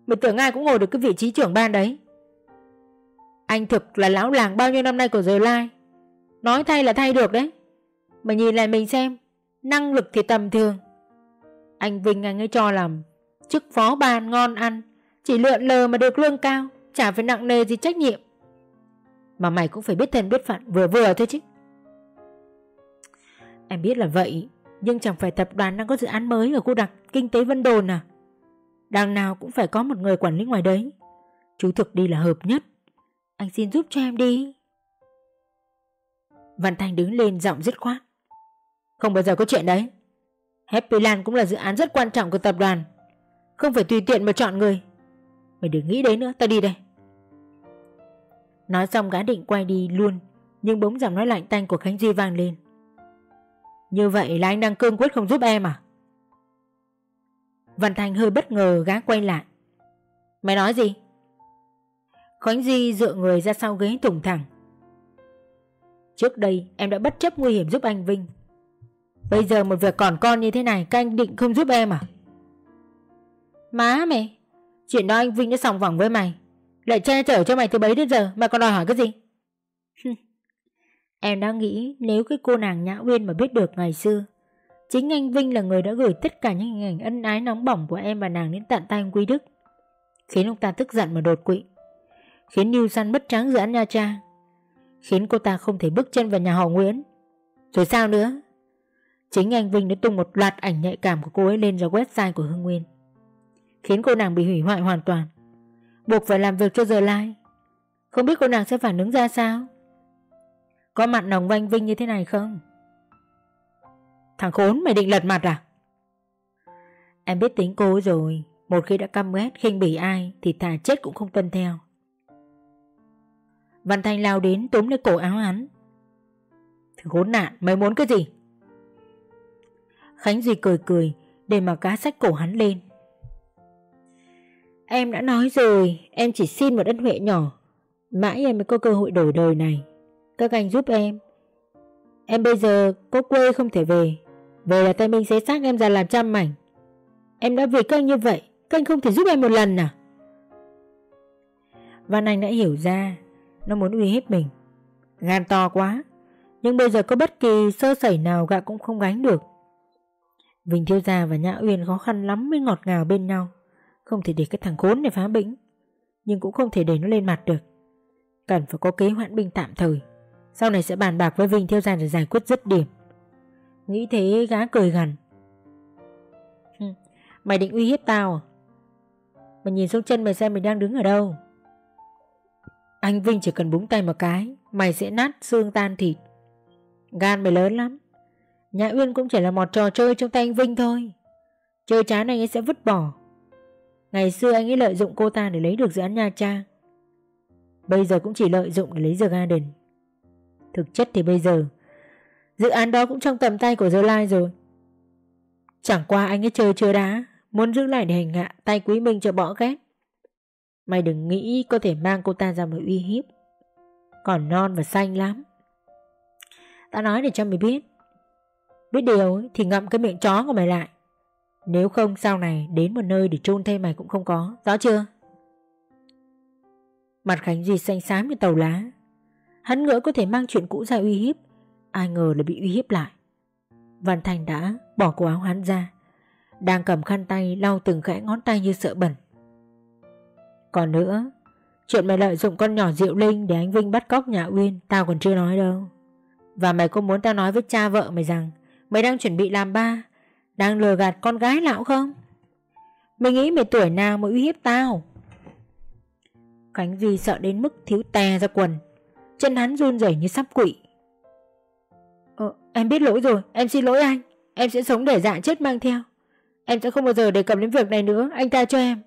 Mày tưởng ai cũng ngồi được cái vị trí trưởng ban đấy. Anh thực là lão làng bao nhiêu năm nay của Giờ Lai. Nói thay là thay được đấy. Mày nhìn lại mình xem, Năng lực thì tầm thường. Anh Vinh anh ấy cho làm Chức phó ban ngon ăn, Chỉ lượn lờ mà được lương cao, Chả phải nặng nề gì trách nhiệm mà mày cũng phải biết thân biết phận vừa vừa thôi chứ. Em biết là vậy Nhưng chẳng phải tập đoàn đang có dự án mới Ở khu đặc kinh tế Vân Đồn à? Đằng nào cũng phải có một người quản lý ngoài đấy. Chú thực đi là hợp nhất. Anh xin giúp cho em đi. Văn Thành đứng lên giọng dứt khoát. Không bao giờ có chuyện đấy. Happy Land cũng là dự án rất quan trọng của tập đoàn. Không phải tùy tiện mà chọn người. Mày đừng nghĩ đấy nữa, tao đi đây. Nói xong gã định quay đi luôn, Nhưng bỗng giọng nói lạnh tanh của Khánh Duy vang lên. Như vậy là anh đang cương quyết không giúp em à? Văn Thành hơi bất ngờ gã quay lại. Mày nói gì? Khánh Duy dựa người ra sau ghế thủng thẳng. Trước đây em đã bất chấp nguy hiểm giúp anh Vinh. Bây giờ một việc còn con như thế này, Các anh định không giúp em à? Má mày, Chuyện đó anh Vinh đã xong vòng với mày lại che chở cho mày từ bấy đến giờ, Mà còn đòi hỏi cái gì? Em đang nghĩ nếu cái cô nàng Nhã Uyên mà biết được ngày xưa, Chính anh Vinh là người đã gửi tất cả những hình ảnh ân ái nóng bỏng của em và nàng đến tận tay ông Quý Đức, Khiến ông ta tức giận mà đột quỵ, Khiến New san mất trắng dự án Nha Trang, Khiến cô ta không thể bước chân vào nhà họ Nguyễn. Rồi sao nữa? Chính anh Vinh đã tung một loạt ảnh nhạy cảm của cô ấy lên ra website của hương Nguyên, Khiến cô nàng bị hủy hoại hoàn toàn. Buộc phải làm việc cho giờ lai Không biết cô nàng sẽ phản ứng ra sao Có mặt nồng vanh vinh như thế này không Thằng khốn mày định lật mặt à Em biết tính cô rồi Một khi đã căm ghét khinh bỉ ai thì thà chết cũng không tuân theo. Văn Thanh lao đến túm lấy cổ áo hắn. Thằng khốn nạn, mày muốn cái gì? Khánh Duy cười cười để mà cá sách cổ hắn lên. Em đã nói rồi, em chỉ xin một ân huệ nhỏ. Mãi em mới có cơ hội đổi đời này. Các anh giúp em. Em bây giờ có quê không thể về. Về là tay Minh sẽ xác em ra làm trăm mảnh. Em đã vì các anh như vậy, các anh không thể giúp em một lần à? Văn Anh đã hiểu ra, nó muốn uy hiếp mình. Gan to quá, nhưng bây giờ có bất kỳ sơ sẩy nào gã cũng không gánh được. Vinh Thiếu Gia và Nhã Uyên khó khăn lắm mới ngọt ngào bên nhau. Không thể để cái thằng khốn này phá bĩnh Nhưng cũng không thể để nó lên mặt được. Cần phải có kế hoãn binh tạm thời. Sau này sẽ bàn bạc với Vinh Thiêu giang để giải quyết dứt điểm. Nghĩ thế gã cười gằn. Mày định uy hiếp tao à? Mày nhìn xuống chân mày xem mày đang đứng ở đâu. Anh Vinh chỉ cần búng tay một cái, Mày sẽ nát xương tan thịt. Gan mày lớn lắm. Nhã Uyên cũng chỉ là một trò chơi trong tay anh Vinh thôi. Chơi chán anh ấy sẽ vứt bỏ. Ngày xưa anh ấy lợi dụng cô ta để lấy được dự án Nha Trang. Bây giờ cũng chỉ lợi dụng để lấy The Garden. Thực chất thì bây giờ, Dự án đó cũng trong tầm tay của The Lai rồi. Chẳng qua anh ấy chơi chơi đá Muốn giữ lại để hành hạ tay quý minh cho bỏ ghét Mày đừng nghĩ có thể mang cô ta ra mà uy hiếp. Còn non và xanh lắm. Ta nói để cho mày biết. Biết điều thì ngậm cái miệng chó của mày lại nếu không sau này đến một nơi để chôn thay mày cũng không có, rõ chưa? Mặt Khánh Duy xanh xám như tàu lá. Hắn ngỡ có thể mang chuyện cũ ra uy hiếp, ai ngờ là bị uy hiếp lại. Văn Thành đã bỏ cổ áo hắn ra, đang cầm khăn tay lau từng khẽ ngón tay như sợ bẩn. Còn nữa, chuyện mày lợi dụng con nhỏ Diệu Linh để anh Vinh bắt cóc nhà Uyên, tao còn chưa nói đâu. Và mày có muốn tao nói với cha vợ mày rằng mày đang chuẩn bị làm ba đang lừa gạt con gái lão không? Mày nghĩ mày tuổi nào mà uy hiếp tao? Khánh Vi sợ đến mức thiếu tè ra quần. Chân hắn run rẩy như sắp quỵ. Ờ em biết lỗi rồi. Em xin lỗi anh. Em sẽ sống để dạ chết mang theo. Em sẽ không bao giờ đề cập đến việc này nữa. Anh ta cho em.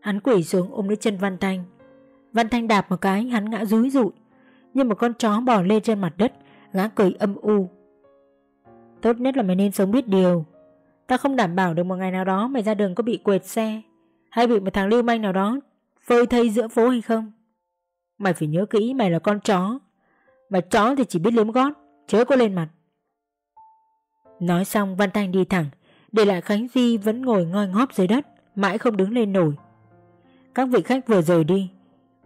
Hắn quỷ xuống ôm lấy chân Văn Thanh. Văn Thanh đạp một cái, Hắn ngã rúi rụi. Như một con chó bò lên trên mặt đất Gã cười âm u. Tốt nhất là mày nên sống biết điều. Ta không đảm bảo được một ngày nào đó mày ra đường có bị quệt xe, Hay bị một thằng lưu manh nào đó Phơi thây giữa phố hay không. Mày phải nhớ kỹ mày là con chó, Mà chó thì chỉ biết liếm gót, Chớ có lên mặt. Nói xong, Văn Thanh đi thẳng, Để lại Khánh Duy vẫn ngồi ngoi ngóp dưới đất, Mãi không đứng lên nổi. Các vị khách vừa rời đi,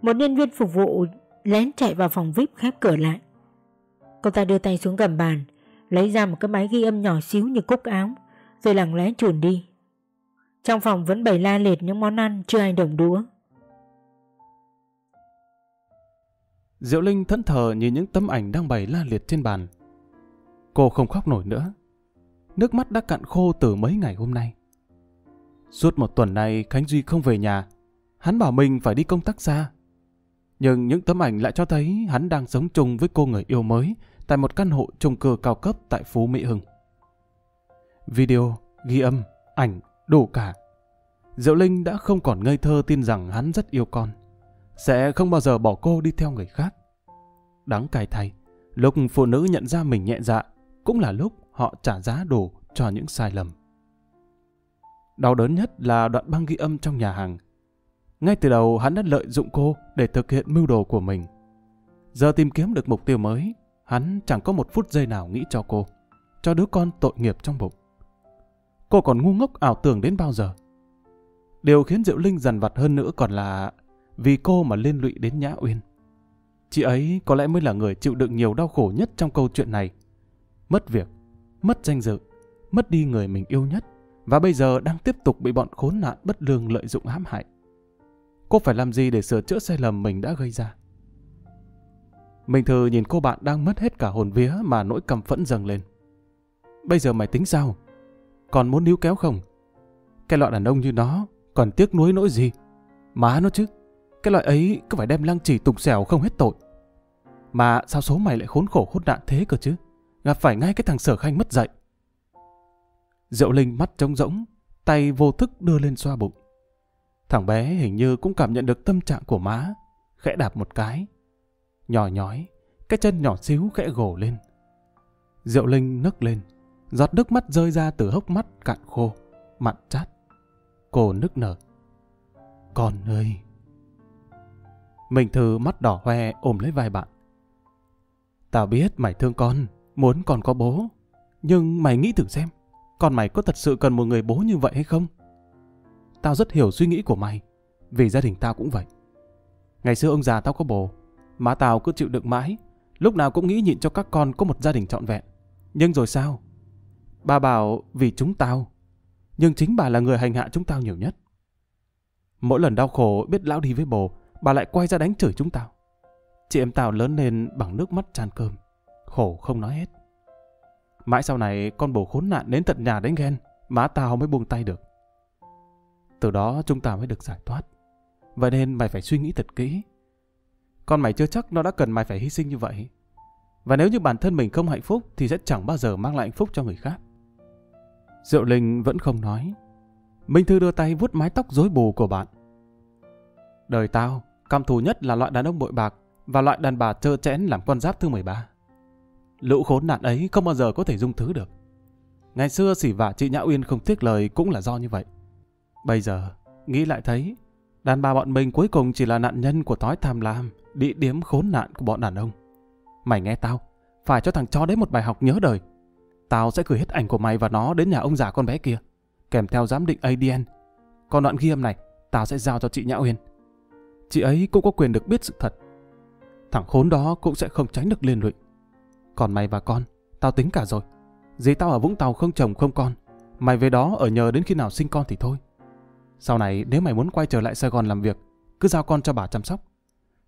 Một nhân viên phục vụ lén chạy vào phòng VIP khép cửa lại. Cô ta đưa tay xuống gầm bàn lấy ra một cái máy ghi âm nhỏ xíu như cúc áo, rồi lặng lẽ chuồn đi. Trong phòng vẫn bày la liệt những món ăn chưa ai đồng đũa. Diệu Linh thẫn thờ nhìn những tấm ảnh đang bày la liệt trên bàn. Cô không khóc nổi nữa. Nước mắt đã cạn khô từ mấy ngày hôm nay. Suốt một tuần nay Khánh Duy không về nhà. Hắn bảo mình phải đi công tác xa. Nhưng những tấm ảnh lại cho thấy hắn đang sống chung với cô người yêu mới tại một căn hộ chung cư cao cấp tại Phú Mỹ Hưng. Video, ghi âm, ảnh, đủ cả. Diệu Linh đã không còn ngây thơ tin rằng hắn rất yêu con, sẽ không bao giờ bỏ cô đi theo người khác. Đáng cay thay, lúc phụ nữ nhận ra mình nhẹ dạ, cũng là lúc họ trả giá đủ cho những sai lầm. Đau đớn nhất là đoạn băng ghi âm trong nhà hàng. Ngay từ đầu hắn đã lợi dụng cô để thực hiện mưu đồ của mình. Giờ tìm kiếm được mục tiêu mới, Hắn chẳng có một phút giây nào nghĩ cho cô, cho đứa con tội nghiệp trong bụng. Cô còn ngu ngốc ảo tưởng đến bao giờ. Điều khiến Diệu Linh dằn vặt hơn nữa còn là vì cô mà liên lụy đến Nhã Uyên. Chị ấy có lẽ mới là người chịu đựng nhiều đau khổ nhất trong câu chuyện này. Mất việc, mất danh dự, mất đi người mình yêu nhất và bây giờ đang tiếp tục bị bọn khốn nạn bất lương lợi dụng hãm hại. Cô phải làm gì để sửa chữa sai lầm mình đã gây ra? Minh Thư nhìn cô bạn đang mất hết cả hồn vía mà nỗi cầm phẫn dâng lên. Bây giờ mày tính sao? Còn muốn níu kéo không? Cái loại đàn ông như nó còn tiếc nuối nỗi gì? Má nó chứ. Cái loại ấy có phải đem lăng chỉ tục xẻo không hết tội. Mà sao số mày lại khốn khổ khốn nạn thế cơ chứ? Gặp phải ngay cái thằng sở khanh mất dạy. Diệu Linh mắt trống rỗng, tay vô thức đưa lên xoa bụng. Thằng bé hình như cũng cảm nhận được tâm trạng của má, khẽ đạp một cái. Nhỏ nhói, cái chân nhỏ xíu khẽ gồ lên. Diệu Linh nức lên, giọt nước mắt rơi ra từ hốc mắt cạn khô, mặn chát. Cô nức nở. Con ơi! Mình Thư mắt đỏ hoe ôm lấy vai bạn. Tao biết mày thương con, muốn con có bố. Nhưng mày nghĩ thử xem, con mày có thật sự cần một người bố như vậy hay không? Tao rất hiểu suy nghĩ của mày, vì gia đình tao cũng vậy. Ngày xưa ông già tao có bồ, má tao cứ chịu đựng mãi, lúc nào cũng nghĩ nhịn cho các con có một gia đình trọn vẹn. Nhưng rồi sao? Bà bảo vì chúng tao, nhưng chính bà là người hành hạ chúng tao nhiều nhất. Mỗi lần đau khổ biết lão đi với bồ, bà lại quay ra đánh chửi chúng tao. Chị em tao lớn lên bằng nước mắt tràn cơm, khổ không nói hết. Mãi sau này con bồ khốn nạn đến tận nhà đánh ghen, má tao mới buông tay được. Từ đó chúng ta mới được giải thoát. Vậy nên mày phải suy nghĩ thật kỹ. Con mày chưa chắc nó đã cần mày phải hy sinh như vậy. Và nếu như bản thân mình không hạnh phúc thì sẽ chẳng bao giờ mang lại hạnh phúc cho người khác. Diệu Linh vẫn không nói. Minh Thư đưa tay vuốt mái tóc rối bù của bạn. Đời tao, cam thù nhất là loại đàn ông bội bạc và loại đàn bà trơ chẽn làm con giáp thứ 13. Lũ khốn nạn ấy không bao giờ có thể dung thứ được. Ngày xưa sỉ vả chị Nhã Uyên không tiếc lời cũng là do như vậy. Bây giờ, nghĩ lại thấy, đàn bà bọn mình cuối cùng chỉ là nạn nhân của thói tham lam, địa điểm khốn nạn của bọn đàn ông. Mày nghe tao, phải cho thằng chó đấy một bài học nhớ đời. Tao sẽ gửi hết ảnh của mày và nó đến nhà ông già con bé kia, kèm theo giám định ADN. Còn đoạn ghi âm này, tao sẽ giao cho chị Nhã Uyên. Chị ấy cũng có quyền được biết sự thật. Thằng khốn đó cũng sẽ không tránh được liên lụy. Còn mày và con, tao tính cả rồi. Dì tao ở Vũng Tàu không chồng không con. Mày về đó ở nhờ đến khi nào sinh con thì thôi. Sau này nếu mày muốn quay trở lại Sài Gòn làm việc, cứ giao con cho bà chăm sóc.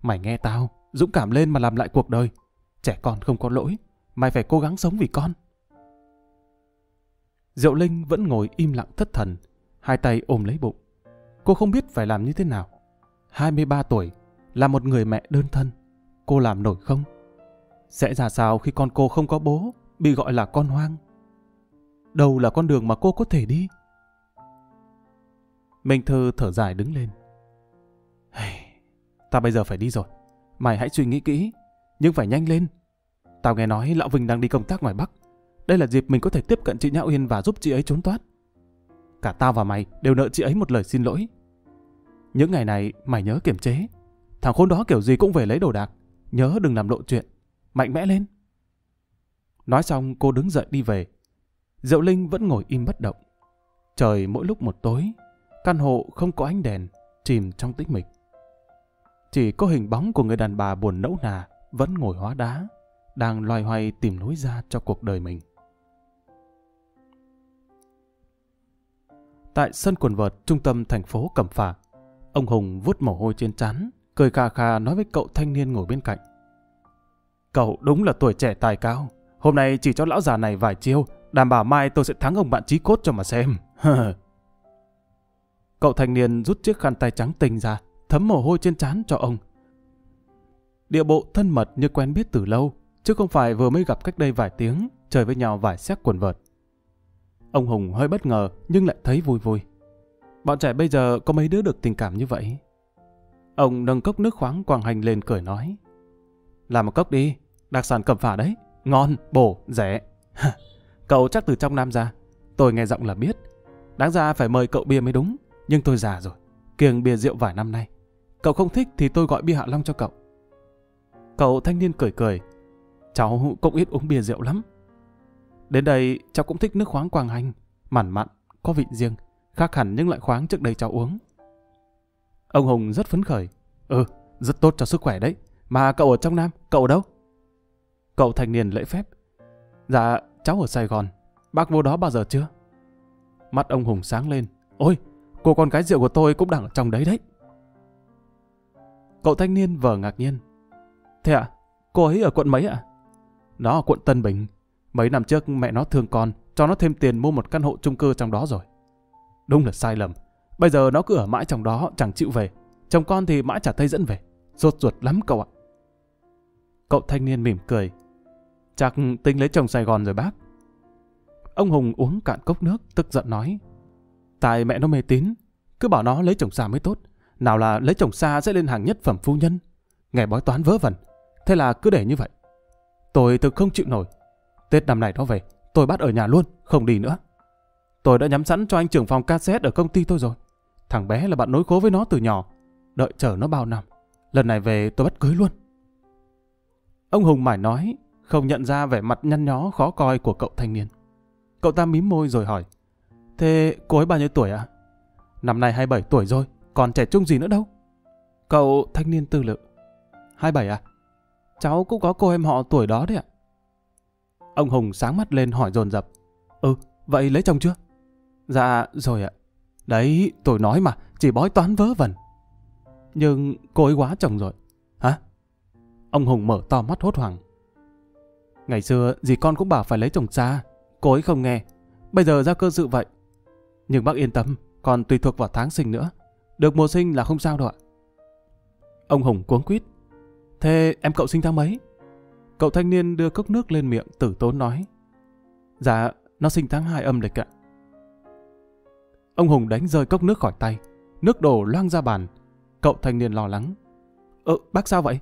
Mày nghe tao, dũng cảm lên mà làm lại cuộc đời. Trẻ con không có lỗi, mày phải cố gắng sống vì con. Diệu Linh vẫn ngồi im lặng thất thần, hai tay ôm lấy bụng. Cô không biết phải làm như thế nào. 23 tuổi, là một người mẹ đơn thân. Cô làm nổi không? Sẽ ra sao khi con cô không có bố, bị gọi là con hoang? Đâu là con đường mà cô có thể đi? Minh Thư thở dài đứng lên. Hey, ta bây giờ phải đi rồi. Mày hãy suy nghĩ kỹ, nhưng phải nhanh lên. Tao nghe nói Lão Vinh đang đi công tác ngoài Bắc. Đây là dịp mình có thể tiếp cận chị Nhã Uyên và giúp chị ấy trốn thoát. Cả tao và mày đều nợ chị ấy một lời xin lỗi. Những ngày này mày nhớ kiểm chế. Thằng khốn đó kiểu gì cũng về lấy đồ đạc. Nhớ đừng làm lộ chuyện. Mạnh mẽ lên. Nói xong cô đứng dậy đi về. Diệu Linh vẫn ngồi im bất động. Trời mỗi lúc một tối, căn hộ không có ánh đèn, chìm trong tĩnh mịch. Chỉ có hình bóng của người đàn bà buồn nẫu nà vẫn ngồi hóa đá, đang loay hoay tìm lối ra cho cuộc đời mình. Tại sân quần vợt trung tâm thành phố Cẩm Phả, ông Hùng vuốt mồ hôi trên trán, cười khà khà nói với cậu thanh niên ngồi bên cạnh. Cậu đúng là tuổi trẻ tài cao. Hôm nay chỉ cho lão già này vài chiêu, đảm bảo mai tôi sẽ thắng ông bạn trí cốt cho mà xem. (laughs) cậu thanh niên rút chiếc khăn tay trắng tinh ra, thấm mồ hôi trên trán cho ông. Địa bộ thân mật như quen biết từ lâu, chứ không phải vừa mới gặp cách đây vài tiếng, chơi với nhau vài xét quần vợt. Ông Hùng hơi bất ngờ nhưng lại thấy vui vui. Bọn trẻ bây giờ có mấy đứa được tình cảm như vậy? Ông nâng cốc nước khoáng quàng hành lên cười nói. Làm một cốc đi, đặc sản cẩm phả đấy, ngon, bổ, rẻ. (laughs) cậu chắc từ trong Nam ra, tôi nghe giọng là biết. Đáng ra phải mời cậu bia mới đúng, nhưng tôi già rồi, kiêng bia rượu vài năm nay. Cậu không thích thì tôi gọi bia Hạ Long cho cậu. Cậu thanh niên cười cười, cháu cũng ít uống bia rượu lắm. Đến đây cháu cũng thích nước khoáng quàng hành, mặn mặn, có vị riêng, khác hẳn những loại khoáng trước đây cháu uống. Ông Hùng rất phấn khởi. Ừ, rất tốt cho sức khỏe đấy. Mà cậu ở trong Nam, cậu ở đâu? Cậu thanh niên lễ phép. Dạ, cháu ở Sài Gòn. Bác vô đó bao giờ chưa? Mắt ông Hùng sáng lên. Ôi, cô con gái rượu của tôi cũng đang ở trong đấy đấy. Cậu thanh niên vờ ngạc nhiên. Thế ạ? Cô ấy ở quận mấy ạ? Nó ở quận Tân Bình. Mấy năm trước mẹ nó thương con, cho nó thêm tiền mua một căn hộ chung cư trong đó rồi. Đúng là sai lầm. Bây giờ nó cứ ở mãi trong đó chẳng chịu về. Chồng con thì mãi chả thấy dẫn về. Rốt ruột lắm cậu ạ. Cậu thanh niên mỉm cười. Chắc tính lấy chồng Sài Gòn rồi bác. Ông Hùng uống cạn cốc nước, tức giận nói. Tại mẹ nó mê tín, cứ bảo nó lấy chồng xa mới tốt. Nào là lấy chồng xa sẽ lên hàng nhất phẩm phu nhân. Nghe bói toán vớ vẩn. Thế là cứ để như vậy. Tôi thực không chịu nổi. Tết năm này nó về, tôi bắt ở nhà luôn, không đi nữa. Tôi đã nhắm sẵn cho anh trưởng phòng cassette ở công ty tôi rồi. Thằng bé là bạn nối khố với nó từ nhỏ. Đợi chờ nó bao năm. Lần này về tôi bắt cưới luôn. Ông Hùng mải nói, không nhận ra vẻ mặt nhăn nhó khó coi của cậu thanh niên. Cậu ta mím môi rồi hỏi, Thế cô ấy bao nhiêu tuổi ạ? À? Năm nay 27 tuổi rồi, còn trẻ trung gì nữa đâu. Cậu thanh niên tư lự. 27 à? Cháu cũng có cô em họ tuổi đó đấy ạ. Ông Hùng sáng mắt lên hỏi dồn dập. Ừ, vậy lấy chồng chưa? Dạ, rồi ạ. Đấy, tôi nói mà, chỉ bói toán vớ vẩn. Nhưng cô ấy quá chồng rồi. Hả? Ông Hùng mở to mắt hốt hoảng. Ngày xưa, dì con cũng bảo phải lấy chồng xa. Cô ấy không nghe. Bây giờ ra cơ sự vậy. Nhưng bác yên tâm, còn tùy thuộc vào tháng sinh nữa. Được mùa sinh là không sao đâu ạ. Ông Hùng cuống quýt. Thế em cậu sinh tháng mấy? Cậu thanh niên đưa cốc nước lên miệng tử tốn nói. Dạ, nó sinh tháng 2 âm lịch ạ. Ông Hùng đánh rơi cốc nước khỏi tay. Nước đổ loang ra bàn. Cậu thanh niên lo lắng. Ừ, bác sao vậy?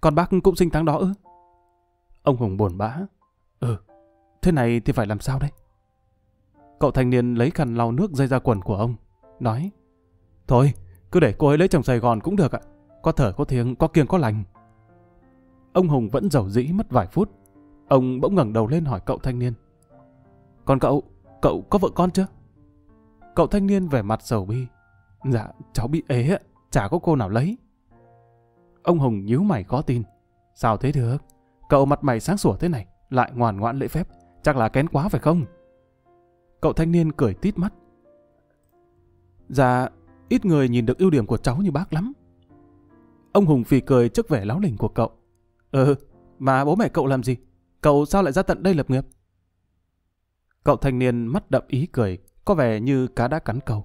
Còn bác cũng sinh tháng đó ư? Ông Hùng buồn bã. Ừ, thế này thì phải làm sao đây? Cậu thanh niên lấy khăn lau nước dây ra quần của ông. Nói. Thôi, cứ để cô ấy lấy chồng Sài Gòn cũng được ạ. Có thở có tiếng, có kiêng có lành. Ông Hùng vẫn giàu dĩ mất vài phút. Ông bỗng ngẩng đầu lên hỏi cậu thanh niên. Còn cậu, cậu có vợ con chưa? Cậu thanh niên vẻ mặt sầu bi. Dạ, cháu bị ế ạ, chả có cô nào lấy. Ông Hùng nhíu mày khó tin. Sao thế được? Cậu mặt mày sáng sủa thế này, lại ngoan ngoãn lễ phép, chắc là kén quá phải không? Cậu thanh niên cười tít mắt. Dạ, ít người nhìn được ưu điểm của cháu như bác lắm. Ông Hùng phì cười trước vẻ láo lỉnh của cậu. Ừ, mà bố mẹ cậu làm gì? Cậu sao lại ra tận đây lập nghiệp? Cậu thanh niên mắt đậm ý cười, có vẻ như cá đã cắn cầu.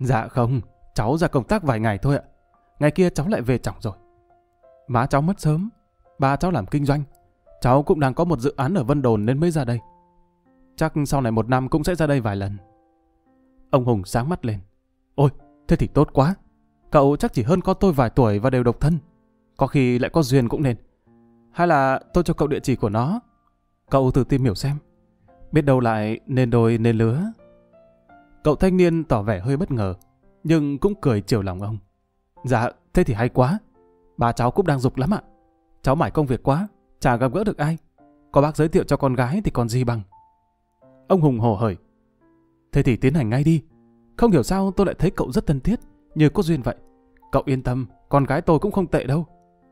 Dạ không, cháu ra công tác vài ngày thôi ạ. Ngày kia cháu lại về trọng rồi. Má cháu mất sớm, ba cháu làm kinh doanh. Cháu cũng đang có một dự án ở Vân Đồn nên mới ra đây. Chắc sau này một năm cũng sẽ ra đây vài lần. Ông Hùng sáng mắt lên. Ôi, thế thì tốt quá. Cậu chắc chỉ hơn con tôi vài tuổi và đều độc thân. Có khi lại có duyên cũng nên. Hay là tôi cho cậu địa chỉ của nó. Cậu thử tìm hiểu xem. Biết đâu lại nên đôi nên lứa. Cậu thanh niên tỏ vẻ hơi bất ngờ, nhưng cũng cười chiều lòng ông. Dạ, thế thì hay quá. Bà cháu cũng đang dục lắm ạ. Cháu mải công việc quá, chả gặp gỡ được ai. Có bác giới thiệu cho con gái thì còn gì bằng. Ông Hùng hồ hởi. Thế thì tiến hành ngay đi. Không hiểu sao tôi lại thấy cậu rất thân thiết, như có duyên vậy. Cậu yên tâm, con gái tôi cũng không tệ đâu.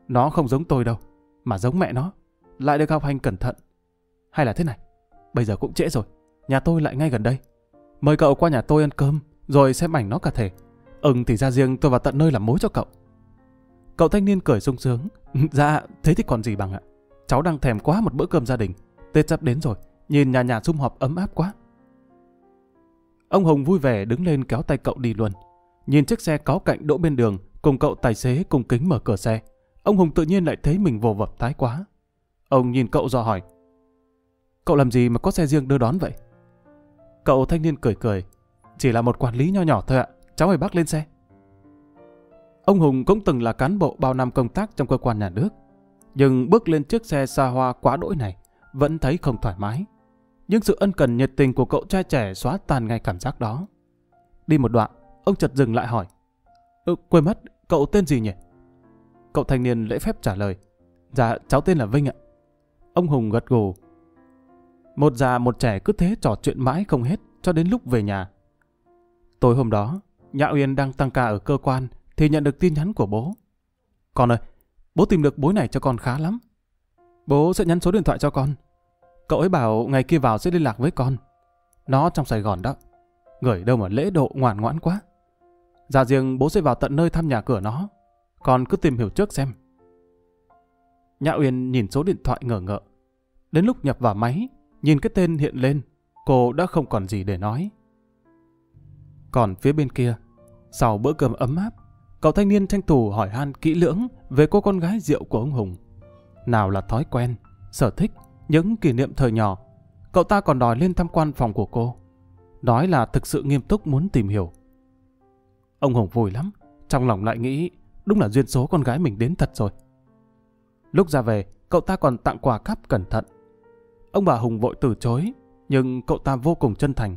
Nó không giống tôi đâu, mà giống mẹ nó. Lại được học hành cẩn thận. Hay là thế này, bây giờ cũng trễ rồi. Nhà tôi lại ngay gần đây. Mời cậu qua nhà tôi ăn cơm, rồi xem ảnh nó cả thể. Ừng thì ra riêng tôi vào tận nơi làm mối cho cậu. Cậu thanh niên cười sung sướng. (laughs) dạ, thế thì còn gì bằng ạ. Cháu đang thèm quá một bữa cơm gia đình. Tết sắp đến rồi, nhìn nhà nhà sum họp ấm áp quá. Ông Hùng vui vẻ đứng lên kéo tay cậu đi luôn. Nhìn chiếc xe có cạnh đỗ bên đường, cùng cậu tài xế cùng kính mở cửa xe. Ông Hùng tự nhiên lại thấy mình vồ vập thái quá. Ông nhìn cậu dò hỏi. Cậu làm gì mà có xe riêng đưa đón vậy? Cậu thanh niên cười cười. Chỉ là một quản lý nho nhỏ thôi ạ. Cháu mời bác lên xe. Ông Hùng cũng từng là cán bộ bao năm công tác trong cơ quan nhà nước. Nhưng bước lên chiếc xe xa hoa quá đỗi này, vẫn thấy không thoải mái. Nhưng sự ân cần nhiệt tình của cậu trai trẻ xóa tan ngay cảm giác đó. Đi một đoạn, ông chợt dừng lại hỏi. Ừ, quên mất, cậu tên gì nhỉ? Cậu thanh niên lễ phép trả lời. Dạ, cháu tên là Vinh ạ. Ông Hùng gật gù. Một già một trẻ cứ thế trò chuyện mãi không hết cho đến lúc về nhà. Tối hôm đó, Nhã Uyên đang tăng ca ở cơ quan thì nhận được tin nhắn của bố. Con ơi, bố tìm được bối này cho con khá lắm. Bố sẽ nhắn số điện thoại cho con. Cậu ấy bảo ngày kia vào sẽ liên lạc với con. Nó trong Sài Gòn đó. gửi đâu mà lễ độ ngoan ngoãn quá. Dạ riêng bố sẽ vào tận nơi thăm nhà cửa nó. Con cứ tìm hiểu trước xem. Nhã Uyên nhìn số điện thoại ngờ ngợ. Đến lúc nhập vào máy, nhìn cái tên hiện lên, cô đã không còn gì để nói. Còn phía bên kia, sau bữa cơm ấm áp, cậu thanh niên tranh thủ hỏi han kỹ lưỡng về cô con gái rượu của ông Hùng. Nào là thói quen, sở thích, những kỷ niệm thời nhỏ, cậu ta còn đòi lên tham quan phòng của cô. nói là thực sự nghiêm túc muốn tìm hiểu. Ông Hùng vui lắm, trong lòng lại nghĩ đúng là duyên số con gái mình đến thật rồi. Lúc ra về, cậu ta còn tặng quà cắp cẩn thận. Ông bà Hùng vội từ chối, nhưng cậu ta vô cùng chân thành.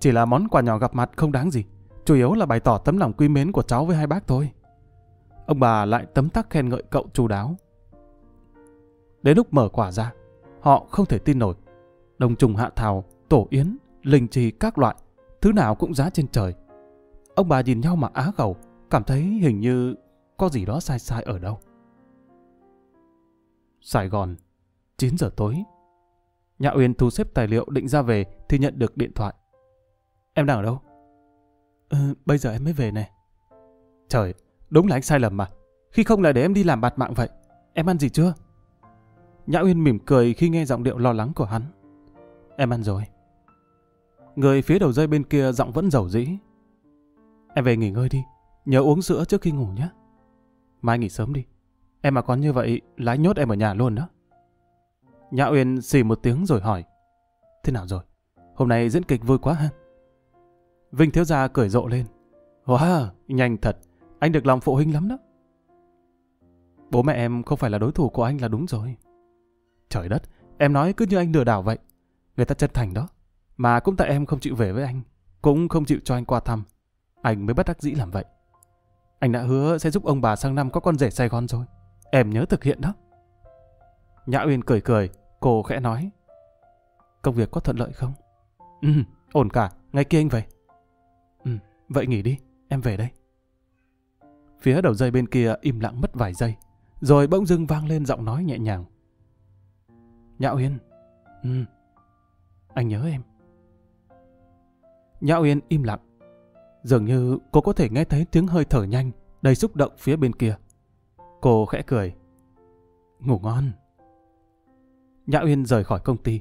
Chỉ là món quà nhỏ gặp mặt không đáng gì, chủ yếu là bày tỏ tấm lòng quý mến của cháu với hai bác thôi. Ông bà lại tấm tắc khen ngợi cậu chu đáo. Đến lúc mở quả ra, họ không thể tin nổi. Đồng trùng hạ thảo, tổ yến, linh trì các loại, thứ nào cũng giá trên trời. Ông bà nhìn nhau mà á khẩu, cảm thấy hình như có gì đó sai sai ở đâu. Sài Gòn, 9 giờ tối. Nhã Uyên thu xếp tài liệu định ra về thì nhận được điện thoại. Em đang ở đâu? Ừ, bây giờ em mới về này. Trời, đúng là anh sai lầm mà. Khi không lại để em đi làm bạt mạng vậy. Em ăn gì chưa? Nhã Uyên mỉm cười khi nghe giọng điệu lo lắng của hắn. Em ăn rồi. Người phía đầu dây bên kia giọng vẫn dầu dĩ. Em về nghỉ ngơi đi. Nhớ uống sữa trước khi ngủ nhé. Mai nghỉ sớm đi. Em mà còn như vậy, lái nhốt em ở nhà luôn đó. Nhã Uyên xì một tiếng rồi hỏi. Thế nào rồi? Hôm nay diễn kịch vui quá ha? Vinh Thiếu Gia cười rộ lên. Wow, nhanh thật. Anh được lòng phụ huynh lắm đó. Bố mẹ em không phải là đối thủ của anh là đúng rồi. Trời đất, em nói cứ như anh lừa đảo vậy. Người ta chân thành đó. Mà cũng tại em không chịu về với anh. Cũng không chịu cho anh qua thăm. Anh mới bất đắc dĩ làm vậy. Anh đã hứa sẽ giúp ông bà sang năm có con rể Sài Gòn rồi. Em nhớ thực hiện đó. Nhã Uyên cười cười, cô khẽ nói. Công việc có thuận lợi không? Ừ, ổn cả, ngay kia anh về. Ừ, vậy nghỉ đi, em về đây. Phía đầu dây bên kia im lặng mất vài giây, rồi bỗng dưng vang lên giọng nói nhẹ nhàng. Nhã Uyên, ừ, anh nhớ em. Nhã Uyên im lặng. Dường như cô có thể nghe thấy tiếng hơi thở nhanh, đầy xúc động phía bên kia. Cô khẽ cười. Ngủ ngon. Nhã Uyên rời khỏi công ty.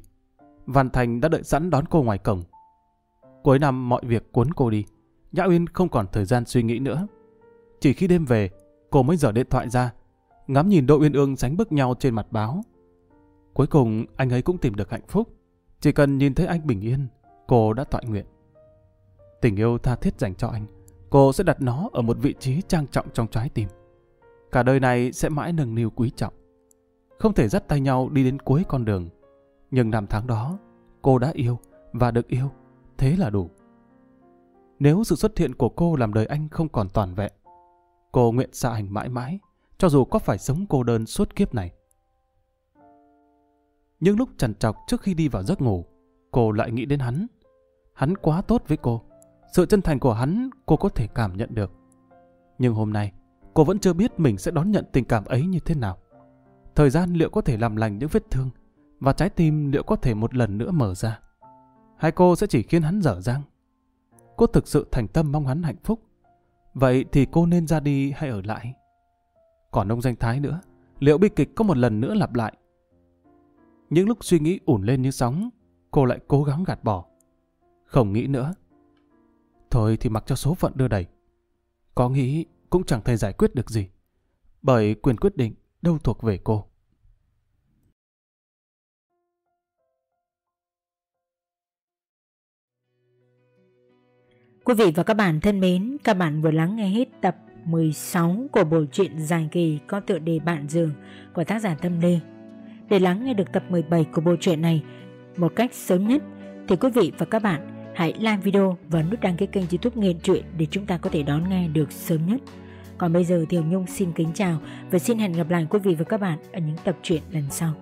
Văn Thành đã đợi sẵn đón cô ngoài cổng. Cuối năm mọi việc cuốn cô đi. Nhã Uyên không còn thời gian suy nghĩ nữa. Chỉ khi đêm về, cô mới dở điện thoại ra, ngắm nhìn Đỗ Uyên Ương sánh bước nhau trên mặt báo. Cuối cùng anh ấy cũng tìm được hạnh phúc. Chỉ cần nhìn thấy anh bình yên, cô đã tọa nguyện. Tình yêu tha thiết dành cho anh, cô sẽ đặt nó ở một vị trí trang trọng trong trái tim. Cả đời này sẽ mãi nâng niu quý trọng. Không thể dắt tay nhau đi đến cuối con đường. Nhưng năm tháng đó, cô đã yêu và được yêu, thế là đủ. Nếu sự xuất hiện của cô làm đời anh không còn toàn vẹn, cô nguyện xa hành mãi mãi, cho dù có phải sống cô đơn suốt kiếp này. Nhưng lúc trằn trọc trước khi đi vào giấc ngủ, cô lại nghĩ đến hắn. Hắn quá tốt với cô. Sự chân thành của hắn cô có thể cảm nhận được. Nhưng hôm nay, cô vẫn chưa biết mình sẽ đón nhận tình cảm ấy như thế nào. Thời gian liệu có thể làm lành những vết thương và trái tim liệu có thể một lần nữa mở ra. Hai cô sẽ chỉ khiến hắn dở dang. Cô thực sự thành tâm mong hắn hạnh phúc. Vậy thì cô nên ra đi hay ở lại? Còn ông danh thái nữa, liệu bi kịch có một lần nữa lặp lại? Những lúc suy nghĩ ủn lên như sóng, cô lại cố gắng gạt bỏ. Không nghĩ nữa. Thôi thì mặc cho số phận đưa đẩy. Có nghĩ cũng chẳng thể giải quyết được gì. Bởi quyền quyết định đâu thuộc về cô. Quý vị và các bạn thân mến, các bạn vừa lắng nghe hết tập 16 của bộ truyện dài kỳ có tựa đề Bạn Dường của tác giả Tâm Lê. Để lắng nghe được tập 17 của bộ truyện này một cách sớm nhất, thì quý vị và các bạn hãy like video và nút đăng ký kênh youtube Nghiện Truyện để chúng ta có thể đón nghe được sớm nhất. Còn bây giờ thì Nhung xin kính chào và xin hẹn gặp lại quý vị và các bạn ở những tập truyện lần sau.